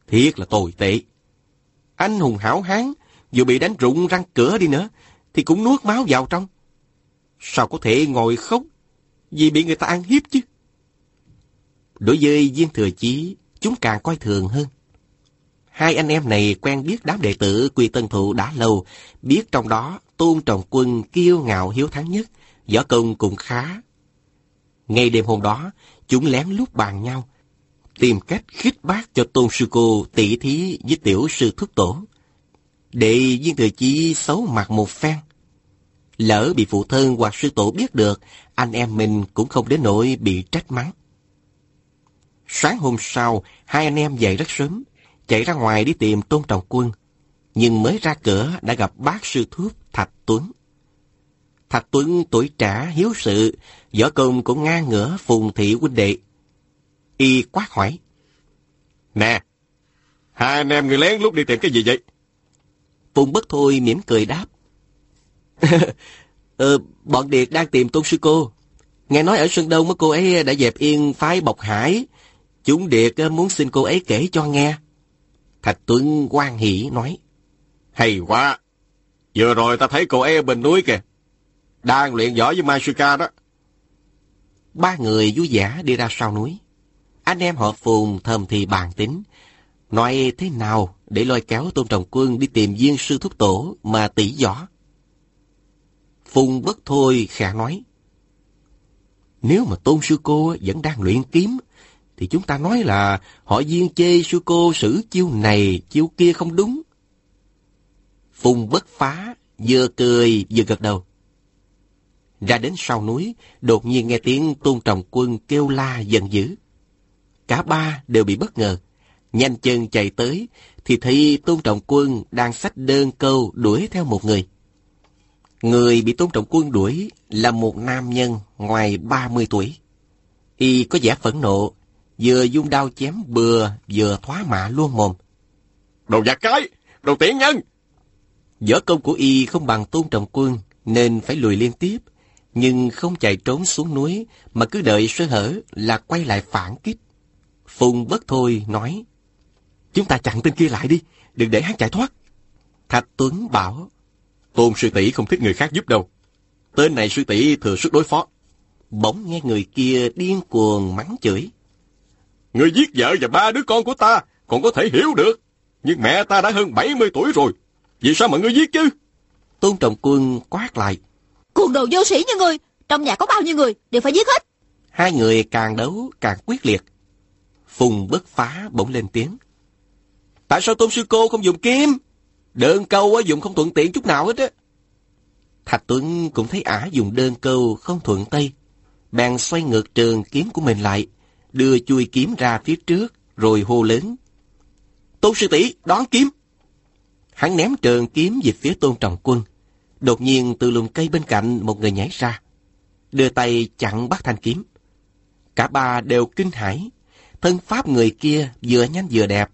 Thiệt là tồi tệ. Anh hùng hảo hán, dù bị đánh rụng răng cửa đi nữa, thì cũng nuốt máu vào trong. Sao có thể ngồi khóc vì bị người ta ăn hiếp chứ? Đối với viên thừa chí, chúng càng coi thường hơn. Hai anh em này quen biết đám đệ tử Quy Tân Thụ đã lâu, biết trong đó Tôn Trọng Quân kiêu ngạo hiếu thắng nhất, võ công cũng khá. Ngay đêm hôm đó, chúng lén lút bàn nhau, tìm cách khích bác cho Tôn Sư Cô tỷ thí với tiểu sư thúc tổ. Để viên thừa chí xấu mặt một phen. Lỡ bị phụ thân hoặc sư tổ biết được, anh em mình cũng không đến nỗi bị trách mắng. Sáng hôm sau, hai anh em dậy rất sớm, chạy ra ngoài đi tìm Tôn Trọng Quân. Nhưng mới ra cửa đã gặp bác sư thuốc Thạch Tuấn. Thạch Tuấn tuổi trẻ, hiếu sự, võ công cũng ngang ngửa phùng thị huynh đệ. Y quát hỏi. Nè, hai anh em người lén lúc đi tìm cái gì vậy? Phùng bất thôi mỉm cười đáp. ờ, bọn Điệt đang tìm Tôn Sư Cô. Nghe nói ở Sơn Đông cô ấy đã dẹp yên phái Bọc Hải, Chúng Điệt muốn xin cô ấy kể cho nghe. Thạch Tuấn quan hỷ nói. Hay quá! Vừa rồi ta thấy cô ấy ở bên núi kìa. Đang luyện võ với Masuka đó. Ba người vui vẻ đi ra sau núi. Anh em họ Phùng thầm thì bàn tính. Nói thế nào để lôi kéo Tôn Trọng Quân đi tìm viên sư thúc tổ mà tỷ võ. Phùng bất thôi khả nói. Nếu mà Tôn Sư Cô vẫn đang luyện kiếm, thì chúng ta nói là họ viên chê sư cô xử chiêu này, chiêu kia không đúng. Phùng bất phá, vừa cười vừa gật đầu. Ra đến sau núi, đột nhiên nghe tiếng tôn trọng quân kêu la giận dữ. Cả ba đều bị bất ngờ. Nhanh chân chạy tới, thì thấy tôn trọng quân đang xách đơn câu đuổi theo một người. Người bị tôn trọng quân đuổi là một nam nhân ngoài 30 tuổi. Y có vẻ phẫn nộ, vừa dung đao chém bừa, vừa thoá mạ luôn mồm. Đồ giặc cái! Đồ tiện nhân! Võ công của y không bằng tôn trọng quân, nên phải lùi liên tiếp, nhưng không chạy trốn xuống núi, mà cứ đợi sơ hở là quay lại phản kích. Phùng bất thôi nói, Chúng ta chặn tên kia lại đi, đừng để hắn chạy thoát. Thạch Tuấn bảo, Tôn sư tỷ không thích người khác giúp đâu. Tên này sư tỷ thừa sức đối phó. Bỗng nghe người kia điên cuồng mắng chửi. Người giết vợ và ba đứa con của ta còn có thể hiểu được. Nhưng mẹ ta đã hơn 70 tuổi rồi. Vì sao mà ngươi giết chứ? Tôn Trọng Quân quát lại. Cuồng đồ vô sĩ như ngươi. Trong nhà có bao nhiêu người đều phải giết hết. Hai người càng đấu càng quyết liệt. Phùng bất phá bỗng lên tiếng. Tại sao Tôn Sư Cô không dùng kiếm? Đơn câu á, dùng không thuận tiện chút nào hết á. Thạch Tuấn cũng thấy ả dùng đơn câu không thuận tay. Bèn xoay ngược trường kiếm của mình lại đưa chui kiếm ra phía trước, rồi hô lớn. Tôn sư tỷ đón kiếm. Hắn ném trường kiếm về phía tôn trọng quân. Đột nhiên từ lùm cây bên cạnh một người nhảy ra. Đưa tay chặn bắt thanh kiếm. Cả ba đều kinh hãi. Thân pháp người kia vừa nhanh vừa đẹp.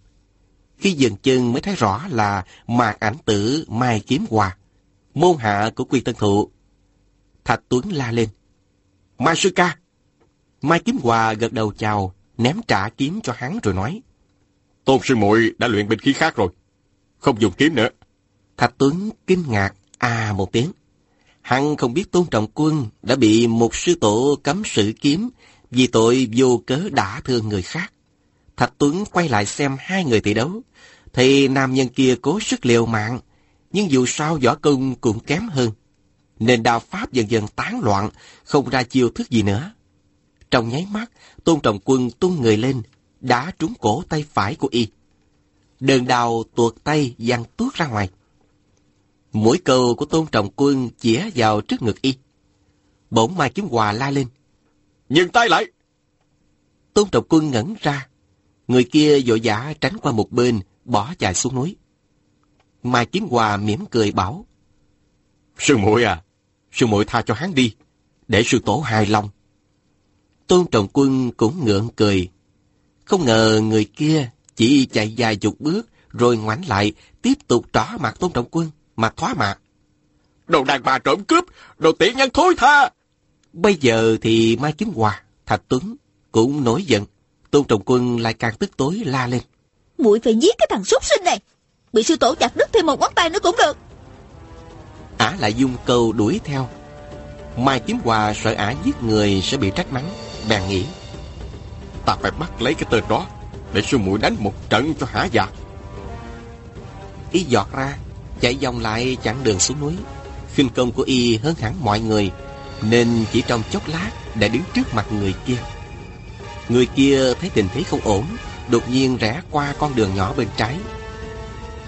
Khi dừng chân mới thấy rõ là mạc ảnh tử Mai Kiếm Hòa, môn hạ của Quy Tân Thụ. Thạch Tuấn la lên. Mai Sư Ca! Mai Kiếm Hòa gật đầu chào, ném trả kiếm cho hắn rồi nói. Tôn sư muội đã luyện binh khí khác rồi. Không dùng kiếm nữa. Thạch Tuấn kinh ngạc, à một tiếng. Hắn không biết Tôn Trọng Quân đã bị một sư tổ cấm sử kiếm vì tội vô cớ đã thương người khác. Thạch Tuấn quay lại xem hai người tỷ đấu, thì nam nhân kia cố sức liều mạng, nhưng dù sao võ công cũng kém hơn. Nên đao pháp dần dần tán loạn, không ra chiêu thức gì nữa. Trong nháy mắt, Tôn Trọng Quân tung người lên, đã trúng cổ tay phải của y. Đơn đào tuột tay văng tuốt ra ngoài. Mũi cầu của Tôn Trọng Quân chĩa vào trước ngực y. Bỗng Mai Kiếm Hòa la lên. Dừng tay lại! Tôn Trọng Quân ngẩn ra. Người kia vội vã tránh qua một bên, bỏ chạy xuống núi. Mai Kiếm Hòa mỉm cười bảo. Sư muội à, sư muội tha cho hắn đi, để sư tổ hài lòng. Tôn Trọng Quân cũng ngượng cười. Không ngờ người kia chỉ chạy dài chục bước, rồi ngoảnh lại, tiếp tục trỏ mặt Tôn Trọng Quân, mặt thoá mạc. Đồ đàn bà trộm cướp, đồ tiện nhân thối tha. Bây giờ thì Mai Kiếm Hòa, Thạch Tuấn cũng nổi giận. Tôn Trọng Quân lại càng tức tối la lên. muội phải giết cái thằng súc sinh này. Bị sư tổ chặt đứt thêm một ngón tay nữa cũng được. Ả lại dung câu đuổi theo. Mai Kiếm Hòa sợ Ả giết người sẽ bị trách mắng, bèn nghĩ. Ta phải bắt lấy cái tên đó, để sư muội đánh một trận cho hả dạ. Y giọt ra, chạy vòng lại chặn đường xuống núi. khinh công của Y hơn hẳn mọi người, nên chỉ trong chốc lát đã đứng trước mặt người kia. Người kia thấy tình thế không ổn, đột nhiên rẽ qua con đường nhỏ bên trái.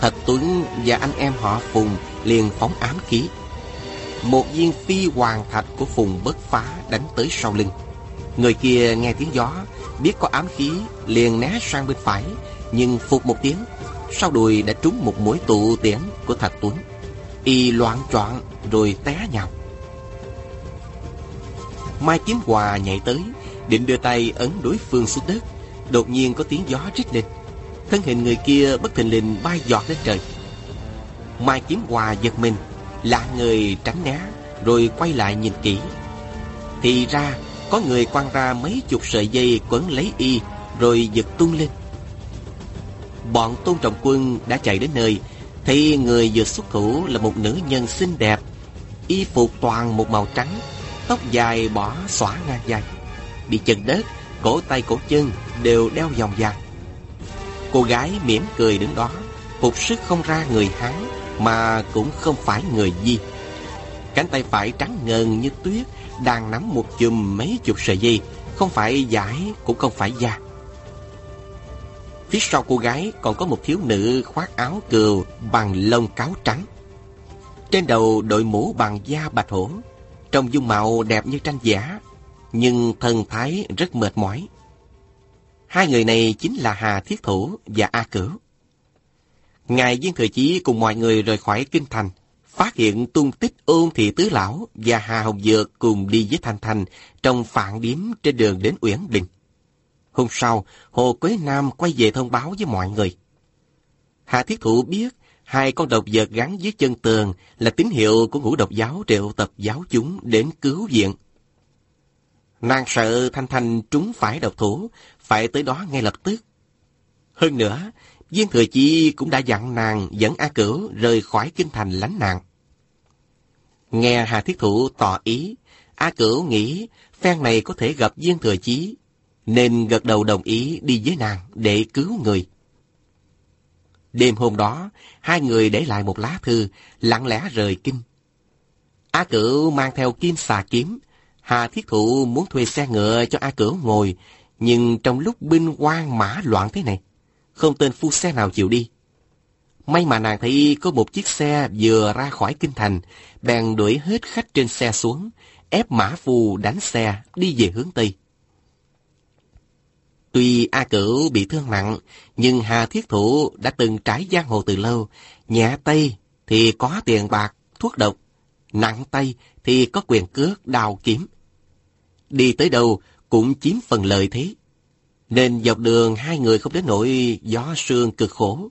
Thạch Tuấn và anh em họ Phùng liền phóng ám khí. Một viên phi hoàng thạch của Phùng bất phá đánh tới sau lưng. Người kia nghe tiếng gió, biết có ám khí, liền né sang bên phải, nhưng phục một tiếng, sau đùi đã trúng một mũi tụ tiễn của Thạch Tuấn. Y loạn trọn rồi té nhào. Mai Kiếm Hòa nhảy tới, định đưa tay ấn đối phương xuống đất. Đột nhiên có tiếng gió rít lên. Thân hình người kia bất thình lình bay giọt lên trời. Mai Kiếm Hòa giật mình, lạ người tránh né, rồi quay lại nhìn kỹ. Thì ra, có người quăng ra mấy chục sợi dây quấn lấy y, rồi giật tung lên. Bọn tôn trọng quân đã chạy đến nơi, thì người vừa xuất thủ là một nữ nhân xinh đẹp, y phục toàn một màu trắng, tóc dài bỏ xõa ngang vai bị chân đất, cổ tay cổ chân đều đeo vòng vàng. Cô gái mỉm cười đứng đó, phục sức không ra người Hán mà cũng không phải người Di. Cánh tay phải trắng ngần như tuyết, đang nắm một chùm mấy chục sợi dây, không phải giải cũng không phải da. Phía sau cô gái còn có một thiếu nữ khoác áo cừu bằng lông cáo trắng. Trên đầu đội mũ bằng da bạch hổ, trông dung mạo đẹp như tranh giả, nhưng thần thái rất mệt mỏi. Hai người này chính là Hà Thiết Thủ và A Cửu. Ngài Viên Thừa Chí cùng mọi người rời khỏi Kinh Thành, phát hiện tung tích ôn thị tứ lão và Hà Hồng Dược cùng đi với Thanh Thanh trong phản điếm trên đường đến Uyển Bình. Hôm sau, Hồ Quế Nam quay về thông báo với mọi người. Hà Thiết Thủ biết hai con độc vật gắn dưới chân tường là tín hiệu của ngũ độc giáo triệu tập giáo chúng đến cứu viện. Nàng sợ Thanh Thanh trúng phải độc thủ, phải tới đó ngay lập tức. Hơn nữa, Viên Thừa Chi cũng đã dặn nàng dẫn A Cửu rời khỏi kinh thành lánh nạn. Nghe Hà Thiết Thụ tỏ ý, A Cửu nghĩ phen này có thể gặp Diên Thừa Chí, nên gật đầu đồng ý đi với nàng để cứu người. Đêm hôm đó, hai người để lại một lá thư, lặng lẽ rời kinh. A Cửu mang theo kim xà kiếm, Hà Thiết Thụ muốn thuê xe ngựa cho A Cửu ngồi, nhưng trong lúc binh quan mã loạn thế này, không tên phu xe nào chịu đi. May mà nàng thấy có một chiếc xe vừa ra khỏi kinh thành, bèn đuổi hết khách trên xe xuống, ép mã phù đánh xe đi về hướng Tây. Tuy A Cửu bị thương nặng, nhưng Hà Thiết Thủ đã từng trải giang hồ từ lâu. Nhẹ tay thì có tiền bạc, thuốc độc. Nặng tay thì có quyền cước, đào kiếm. Đi tới đâu cũng chiếm phần lợi thế. Nên dọc đường hai người không đến nỗi gió sương cực khổ.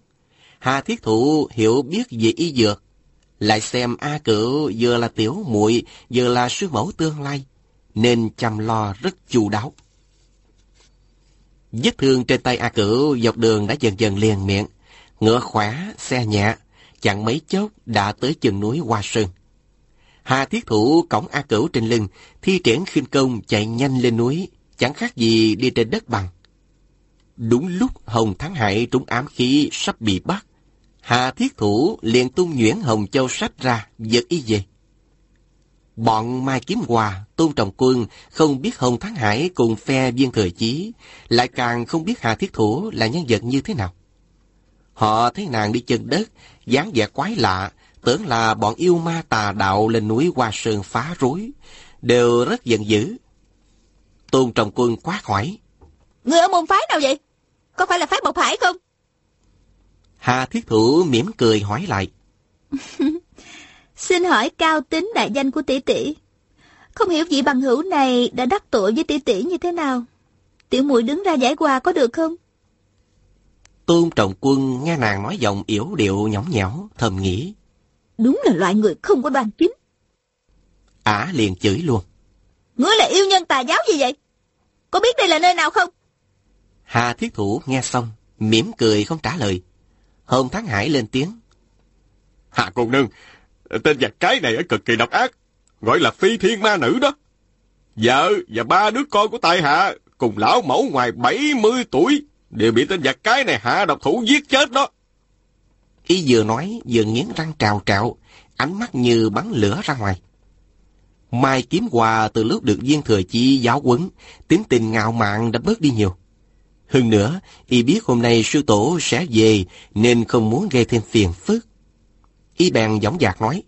Hà Thiết Thụ hiểu biết về y dược, lại xem A Cửu vừa là tiểu muội vừa là sư mẫu tương lai, nên chăm lo rất chu đáo. Vết thương trên tay A Cửu dọc đường đã dần dần liền miệng, ngựa khỏe, xe nhẹ, chẳng mấy chốc đã tới chân núi Hoa Sơn. Hà Thiết Thủ cổng A Cửu trên lưng, thi triển khinh công chạy nhanh lên núi, chẳng khác gì đi trên đất bằng. Đúng lúc Hồng Thắng Hải trúng ám khí sắp bị bắt, Hà Thiết Thủ liền tung nhuyễn Hồng Châu sách ra, giật y về. Bọn Mai Kiếm Hòa, Tôn Trọng Quân không biết Hồng Thắng Hải cùng phe viên thời chí, lại càng không biết Hà Thiết Thủ là nhân vật như thế nào. Họ thấy nàng đi chân đất, dáng vẻ quái lạ, tưởng là bọn yêu ma tà đạo lên núi Hoa Sơn phá rối, đều rất giận dữ. Tôn Trọng Quân quát hỏi. Người ở môn phái nào vậy? Có phải là phái Bộc Hải không? Hà Thiết Thủ mỉm cười hỏi lại. Xin hỏi cao tính đại danh của tỷ tỷ. Không hiểu vị bằng hữu này đã đắc tội với tỷ tỷ như thế nào. Tiểu muội đứng ra giải quà có được không? Tôn Trọng Quân nghe nàng nói giọng yếu điệu nhõng nhẽo, thầm nghĩ. Đúng là loại người không có đoan chính. Ả liền chửi luôn. Ngươi là yêu nhân tà giáo gì vậy? Có biết đây là nơi nào không? Hà Thiết Thủ nghe xong, mỉm cười không trả lời. Hồng Thắng Hải lên tiếng. Hạ cô nương, tên giặc cái này ở cực kỳ độc ác, gọi là phi thiên ma nữ đó. Vợ và ba đứa con của tại hạ cùng lão mẫu ngoài 70 tuổi đều bị tên giặc cái này hạ độc thủ giết chết đó. Y vừa nói vừa nghiến răng trào trạo, ánh mắt như bắn lửa ra ngoài. Mai kiếm quà từ lúc được viên thừa chi giáo quấn, tính tình ngạo mạn đã bớt đi nhiều. Hơn nữa, y biết hôm nay sư tổ sẽ về nên không muốn gây thêm phiền phức. Y bèn giọng dạc nói,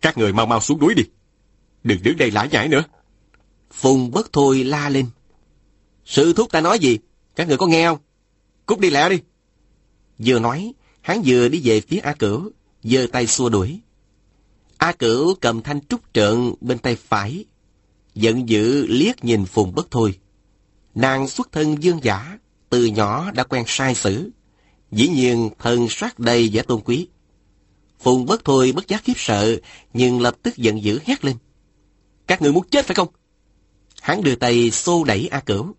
Các người mau mau xuống núi đi, đừng đứng đây lã nhãi nữa. Phùng bất thôi la lên. Sư thúc ta nói gì? Các người có nghe không? Cút đi lẹ đi. Vừa nói, hắn vừa đi về phía A Cửu, giơ tay xua đuổi. A Cửu cầm thanh trúc trợn bên tay phải, giận dữ liếc nhìn Phùng bất thôi. Nàng xuất thân dương giả, từ nhỏ đã quen sai sử. Dĩ nhiên thân sát đầy vẻ tôn quý. Phùng bất thôi bất giác khiếp sợ, nhưng lập tức giận dữ hét lên. Các người muốn chết phải không? Hắn đưa tay xô đẩy A Cửu.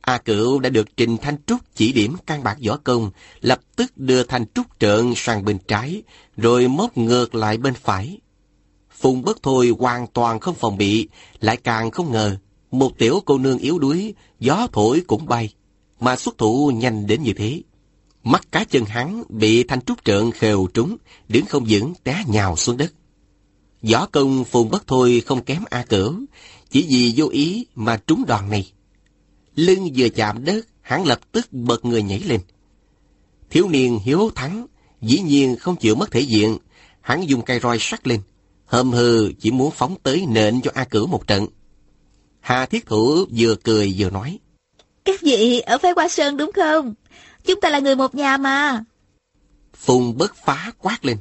A Cửu đã được Trình Thanh Trúc chỉ điểm căn bạc võ công, lập tức đưa Thanh Trúc trợn sang bên trái, rồi móc ngược lại bên phải. Phùng bất thôi hoàn toàn không phòng bị, lại càng không ngờ, một tiểu cô nương yếu đuối, gió thổi cũng bay, mà xuất thủ nhanh đến như thế. Mắt cá chân hắn bị thanh trúc trượng khều trúng, đứng không vững té nhào xuống đất. Võ công phùng bất thôi không kém A Cửu, chỉ vì vô ý mà trúng đòn này. Lưng vừa chạm đất, hắn lập tức bật người nhảy lên. Thiếu niên hiếu thắng, dĩ nhiên không chịu mất thể diện, hắn dùng cây roi sắt lên, hầm hừ chỉ muốn phóng tới nện cho A Cửu một trận. Hà Thiết Thủ vừa cười vừa nói. Các vị ở phái Hoa Sơn đúng không? Chúng ta là người một nhà mà. Phùng bất phá quát lên.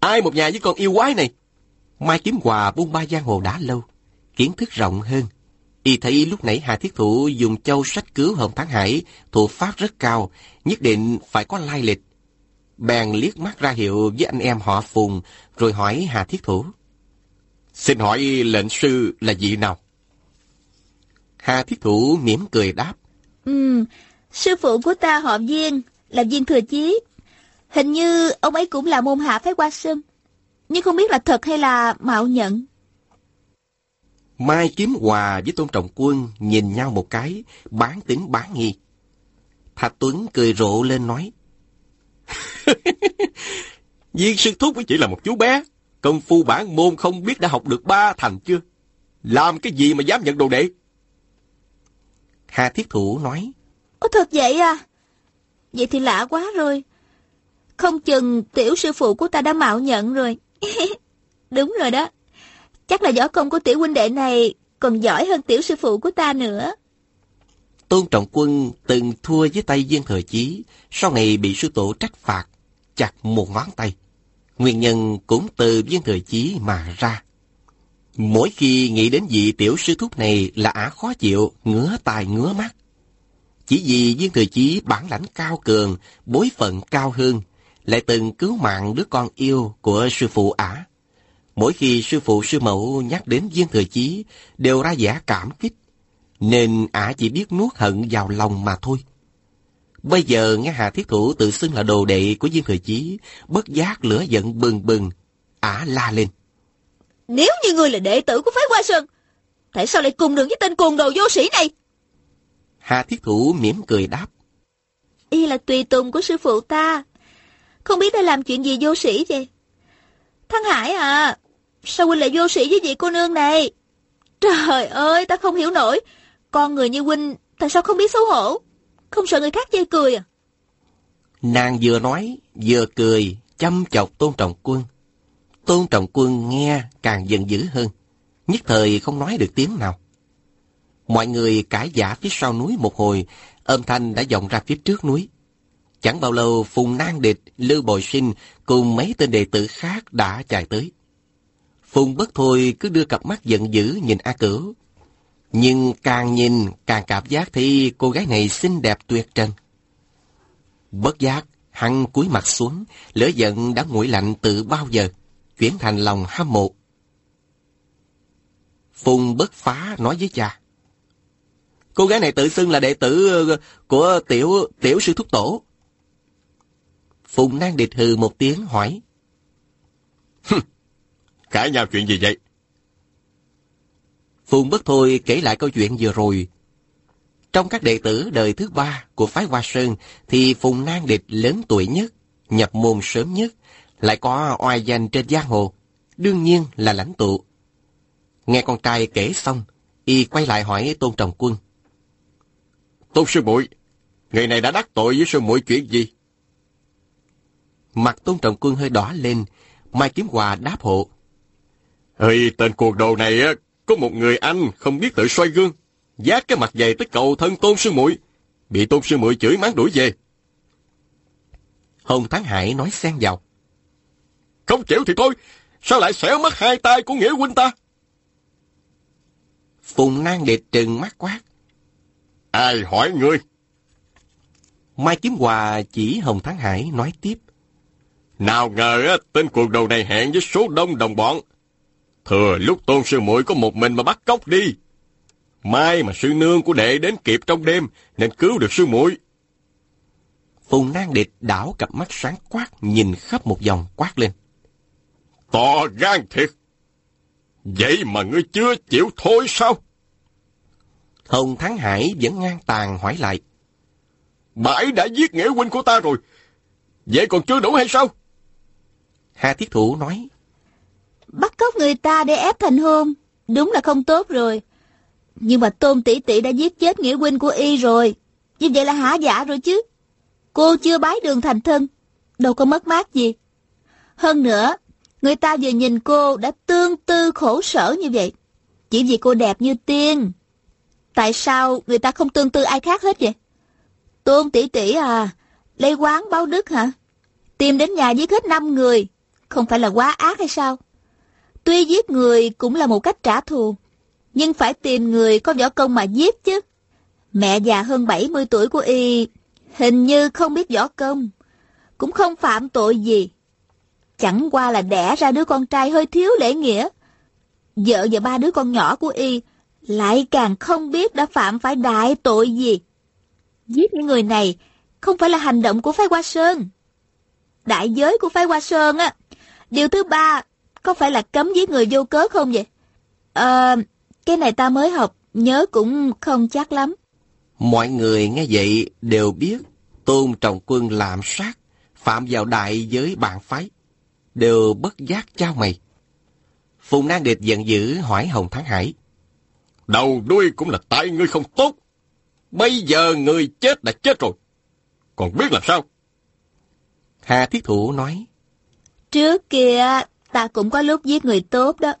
Ai một nhà với con yêu quái này? Mai Kiếm Hòa buôn ba giang hồ đã lâu, kiến thức rộng hơn. Y thấy lúc nãy Hà Thiết Thủ dùng châu sách cứu Hồng Thắng Hải, thuộc pháp rất cao, nhất định phải có lai lịch. Bèn liếc mắt ra hiệu với anh em họ Phùng, rồi hỏi Hà Thiết Thủ. Xin hỏi lệnh sư là vị nào? Hà Thiết Thủ mỉm cười đáp. Ừ, sư phụ của ta họ Viên, là Viên Thừa Chí. Hình như ông ấy cũng là môn hạ phái Hoa Sơn. Nhưng không biết là thật hay là mạo nhận. Mai Kiếm Hòa với Tôn Trọng Quân nhìn nhau một cái, bán tính bán nghi. Thạch Tuấn cười rộ lên nói. Viên sư thúc chỉ là một chú bé. Công phu bản môn không biết đã học được ba thành chưa? Làm cái gì mà dám nhận đồ đệ? Hà Thiết Thủ nói. Ồ thật vậy à? Vậy thì lạ quá rồi. Không chừng tiểu sư phụ của ta đã mạo nhận rồi. Đúng rồi đó. Chắc là võ công của tiểu huynh đệ này còn giỏi hơn tiểu sư phụ của ta nữa. Tôn Trọng Quân từng thua với tay Viên Thừa Chí, sau này bị sư tổ trách phạt, chặt một ngón tay. Nguyên nhân cũng từ Viên thời Chí mà ra. Mỗi khi nghĩ đến vị tiểu sư thúc này là ả khó chịu, ngứa tai ngứa mắt. Chỉ vì Viên Thừa Chí bản lãnh cao cường, bối phận cao hơn, lại từng cứu mạng đứa con yêu của sư phụ ả. Mỗi khi sư phụ sư mẫu nhắc đến Viên Thừa Chí, đều ra vẻ cảm kích, nên ả chỉ biết nuốt hận vào lòng mà thôi. Bây giờ nghe Hà Thiết Thủ tự xưng là đồ đệ của Viên Thừa Chí, bất giác lửa giận bừng bừng, ả la lên. Nếu như ngươi là đệ tử của phái Hoa Sơn, tại sao lại cùng đường với tên cuồng đồ vô sĩ này? Hà Thiết Thủ mỉm cười đáp. Y là tùy tùng của sư phụ ta. Không biết đã làm chuyện gì vô sĩ vậy? Thăng Hải à, sao huynh lại vô sĩ với vị cô nương này? Trời ơi, ta không hiểu nổi. Con người như huynh, tại sao không biết xấu hổ? Không sợ người khác chê cười à? Nàng vừa nói, vừa cười, chăm chọc Tôn Trọng Quân. Tôn Trọng Quân nghe càng giận dữ hơn, nhất thời không nói được tiếng nào. Mọi người cãi giả phía sau núi một hồi, âm thanh đã vọng ra phía trước núi. Chẳng bao lâu Phùng Nang Địch, Lưu Bồi Sinh cùng mấy tên đệ tử khác đã chạy tới. Phùng bất thôi cứ đưa cặp mắt giận dữ nhìn A Cửu. Nhưng càng nhìn càng cảm giác thấy cô gái này xinh đẹp tuyệt trần. Bất giác, hắn cúi mặt xuống, lửa giận đã nguội lạnh từ bao giờ, chuyển thành lòng hâm mộ. Phùng bất phá nói với cha. Cô gái này tự xưng là đệ tử ờ, của tiểu tiểu sư thúc tổ. Phùng Nang địch hừ một tiếng hỏi. Cãi nhau chuyện gì vậy? Phùng Bất Thôi kể lại câu chuyện vừa rồi. Trong các đệ tử đời thứ ba của phái Hoa Sơn thì Phùng Nang Địch lớn tuổi nhất, nhập môn sớm nhất, lại có oai danh trên giang hồ, đương nhiên là lãnh tụ. Nghe con trai kể xong, y quay lại hỏi Tôn Trọng Quân. Tôn sư muội, người này đã đắc tội với sư muội chuyện gì? Mặt Tôn Trọng Quân hơi đỏ lên, Mai Kiếm Hòa đáp hộ. Ơi, tên cuộc đồ này á, có một người anh không biết tự soi gương, giác cái mặt dày tới cầu thân tôn sư muội, bị tôn sư muội chửi mắng đuổi về. Hồng Thắng Hải nói xen vào. Không chịu thì thôi, sao lại xẻo mất hai tay của nghĩa huynh ta? Phùng Nang Điệt trừng mắt quát. Ai hỏi ngươi? Mai Kiếm Hòa chỉ Hồng Thắng Hải nói tiếp. Nào ngờ tên cuộc đầu này hẹn với số đông đồng bọn. Thừa lúc tôn sư muội có một mình mà bắt cóc đi. Mai mà sư nương của đệ đến kịp trong đêm nên cứu được sư muội. Phùng Nang Địch đảo cặp mắt sáng quát nhìn khắp một vòng quát lên. To gan thiệt! Vậy mà ngươi chưa chịu thôi sao? Hồng Thắng Hải vẫn ngang tàn hỏi lại. Bãi đã giết nghĩa huynh của ta rồi. Vậy còn chưa đủ hay sao? Hà Thiết Thủ nói. Bắt cóc người ta để ép thành hôn, đúng là không tốt rồi. Nhưng mà Tôn tỷ tỷ đã giết chết nghĩa huynh của y rồi. Như vậy là hả giả rồi chứ. Cô chưa bái đường thành thân, đâu có mất mát gì. Hơn nữa, người ta vừa nhìn cô đã tương tư khổ sở như vậy. Chỉ vì cô đẹp như tiên. Tại sao người ta không tương tư ai khác hết vậy? Tôn tỷ tỷ à, lấy quán báo đức hả? Tìm đến nhà giết hết năm người, không phải là quá ác hay sao? Tuy giết người cũng là một cách trả thù, nhưng phải tìm người có võ công mà giết chứ. Mẹ già hơn 70 tuổi của y hình như không biết võ công, cũng không phạm tội gì. Chẳng qua là đẻ ra đứa con trai hơi thiếu lễ nghĩa. Vợ và ba đứa con nhỏ của y lại càng không biết đã phạm phải đại tội gì. Giết những người này không phải là hành động của phái Hoa Sơn. Đại giới của phái Hoa Sơn á, điều thứ ba có phải là cấm giết người vô cớ không vậy? Ờ, cái này ta mới học, nhớ cũng không chắc lắm. Mọi người nghe vậy đều biết Tôn Trọng Quân làm sát, phạm vào đại giới bạn phái, đều bất giác trao mày. Phùng Nang Địch giận dữ hỏi Hồng Thắng Hải. Đầu đuôi cũng là tại ngươi không tốt. Bây giờ người chết đã chết rồi. Còn biết làm sao? Hà Thiết Thủ nói. Trước kia ta cũng có lúc giết người tốt đó.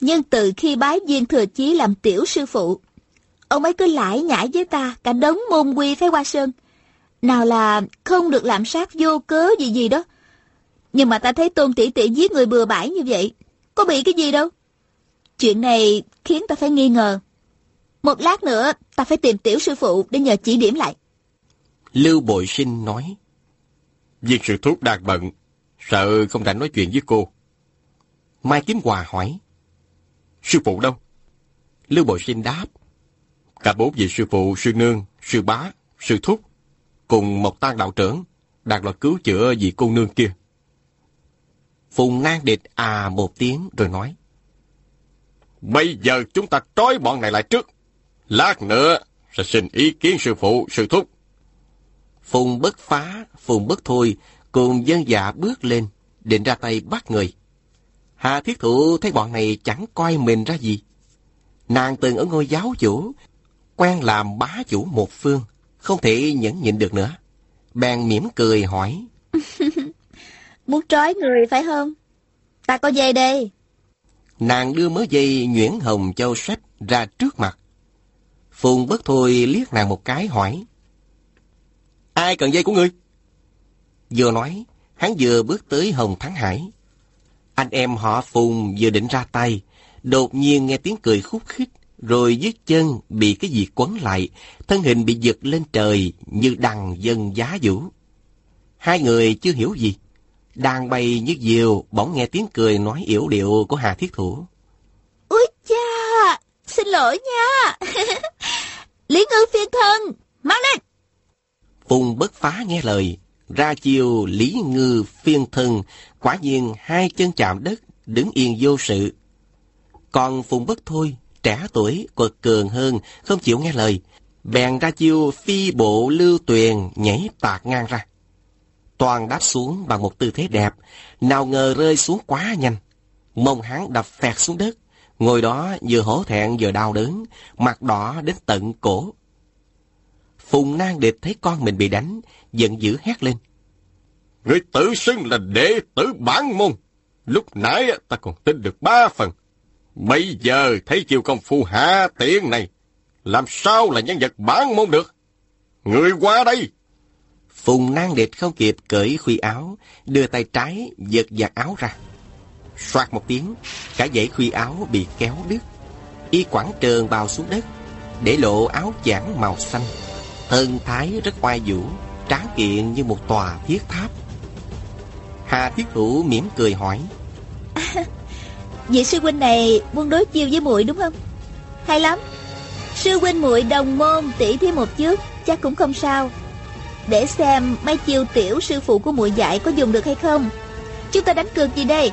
Nhưng từ khi bái viên thừa chí làm tiểu sư phụ, Ông ấy cứ lải nhải với ta, cả đống môn quy phái qua sơn. Nào là không được làm sát vô cớ gì gì đó. Nhưng mà ta thấy tôn tỷ tỷ giết người bừa bãi như vậy. Có bị cái gì đâu. Chuyện này khiến ta phải nghi ngờ. Một lát nữa ta phải tìm tiểu sư phụ để nhờ chỉ điểm lại. Lưu Bội Sinh nói. Viên sư thúc đang bận, sợ không rảnh nói chuyện với cô. Mai Kiếm Hòa hỏi. Sư phụ đâu? Lưu Bội Sinh đáp. Cả bốn vị sư phụ, sư nương, sư bá, sư thúc, cùng một tan đạo trưởng, đang lo cứu chữa vị cô nương kia. Phùng Nang Địch à một tiếng rồi nói. Bây giờ chúng ta trói bọn này lại trước. Lát nữa sẽ xin ý kiến sư phụ, sư thúc. Phùng bất phá, phùng bất thôi, cùng dân dạ bước lên, định ra tay bắt người. Hà thiết thụ thấy bọn này chẳng coi mình ra gì. Nàng từng ở ngôi giáo chủ, quen làm bá chủ một phương, không thể nhẫn nhịn được nữa. Bèn mỉm cười hỏi. Muốn trói người phải không? Ta có dây đây. Nàng đưa mớ dây nhuyễn hồng châu sách ra trước mặt. Phùng bất thôi liếc nàng một cái hỏi. Ai cần dây của ngươi? Vừa nói, hắn vừa bước tới Hồng Thắng Hải. Anh em họ Phùng vừa định ra tay, đột nhiên nghe tiếng cười khúc khích, rồi dưới chân bị cái gì quấn lại, thân hình bị giật lên trời như đằng dân giá vũ. Hai người chưa hiểu gì. Đang bay như diều, bỗng nghe tiếng cười nói yểu điệu của Hà Thiết Thủ. Úi cha, xin lỗi nha. Lý ngư phiên thân, mang lên. Phùng bất phá nghe lời, ra chiều Lý ngư phiên thân, quả nhiên hai chân chạm đất, đứng yên vô sự. Còn Phùng bất thôi, trẻ tuổi, quật cường hơn, không chịu nghe lời, bèn ra chiêu phi bộ lưu tuyền nhảy tạc ngang ra. Toàn đáp xuống bằng một tư thế đẹp, nào ngờ rơi xuống quá nhanh. Mông hắn đập phẹt xuống đất, ngồi đó vừa hổ thẹn vừa đau đớn, mặt đỏ đến tận cổ. Phùng Nang Địch thấy con mình bị đánh, giận dữ hét lên. Người tự xưng là đệ tử bản môn. Lúc nãy ta còn tin được ba phần. Bây giờ thấy chiều công phu hạ tiện này, làm sao là nhân vật bản môn được? Người qua đây! Phùng Nang Địch không kịp cởi khuy áo, đưa tay trái giật giặt áo ra. Soạt một tiếng, cả dãy khuy áo bị kéo đứt. Y quảng trơn bào xuống đất, để lộ áo chản màu xanh. Thân thái rất oai vũ, tráng kiện như một tòa thiết tháp. Hà Thiết Thủ mỉm cười hỏi. Vị sư huynh này muốn đối chiêu với muội đúng không? Hay lắm. Sư huynh muội đồng môn tỷ thí một trước, chắc cũng không sao. Để xem mấy chiêu tiểu sư phụ của muội dạy có dùng được hay không. Chúng ta đánh cược gì đây?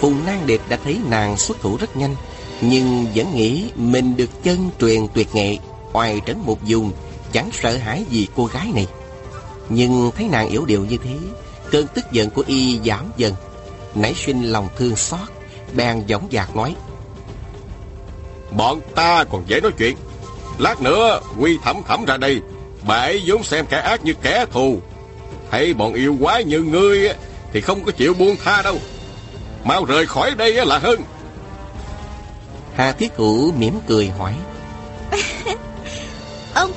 Phùng Nang Điệp đã thấy nàng xuất thủ rất nhanh, nhưng vẫn nghĩ mình được chân truyền tuyệt nghệ, oai trấn một dùng, chẳng sợ hãi gì cô gái này. Nhưng thấy nàng yếu điệu như thế, cơn tức giận của y giảm dần, nảy sinh lòng thương xót, bèn giọng dạc nói. Bọn ta còn dễ nói chuyện. Lát nữa quy thẩm thẩm ra đây, bà ấy vốn xem kẻ ác như kẻ thù. Thấy bọn yêu quái như ngươi thì không có chịu buông tha đâu. Mau rời khỏi đây là hơn. Hà Thiết Hữu mỉm cười hỏi.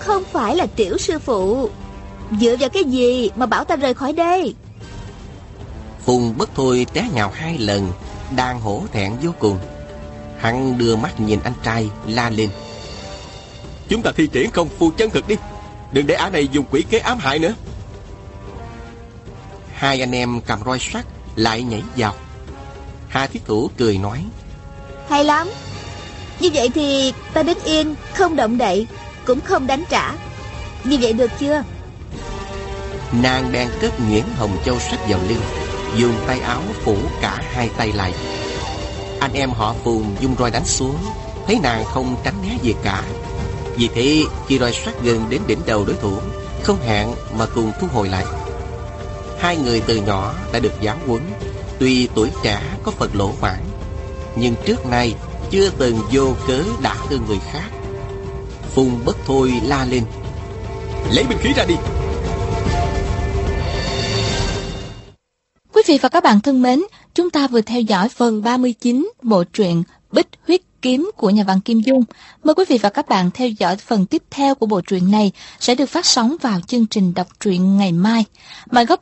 Ông không phải là tiểu sư phụ. Dựa vào cái gì mà bảo ta rời khỏi đây? Phùng bất thôi té nhào hai lần Đang hổ thẹn vô cùng. Hắn đưa mắt nhìn anh trai la lên. Chúng ta thi triển công phu chân thực đi. Đừng để ả này dùng quỷ kế ám hại nữa. Hai anh em cầm roi sắt Lại nhảy vào. Hà Thiết Thủ cười nói. Hay lắm. Như vậy thì ta đứng yên Không động đậy cũng không đánh trả. Như vậy được chưa? Nàng đang cất nguyễn hồng châu sách vào lưng, Dùng tay áo phủ cả hai tay lại. Anh em họ Phùng dung roi đánh xuống, Thấy nàng không tránh né gì cả. Vì thế, khi roi sát gần đến đỉnh đầu đối thủ, Không hẹn mà cùng thu hồi lại. Hai người từ nhỏ đã được giáo huấn, Tuy tuổi trẻ có phần lỗ mãn, Nhưng trước nay chưa từng vô cớ đả thương người khác. Phùng bất thôi la lên Lấy binh khí ra đi Quý vị và các bạn thân mến, chúng ta vừa theo dõi phần 39 bộ truyện Bích Huyết kiếm của nhà văn Kim Dung. Mời quý vị và các bạn theo dõi phần tiếp theo của bộ truyện này sẽ được phát sóng vào chương trình đọc truyện ngày mai. Mời góc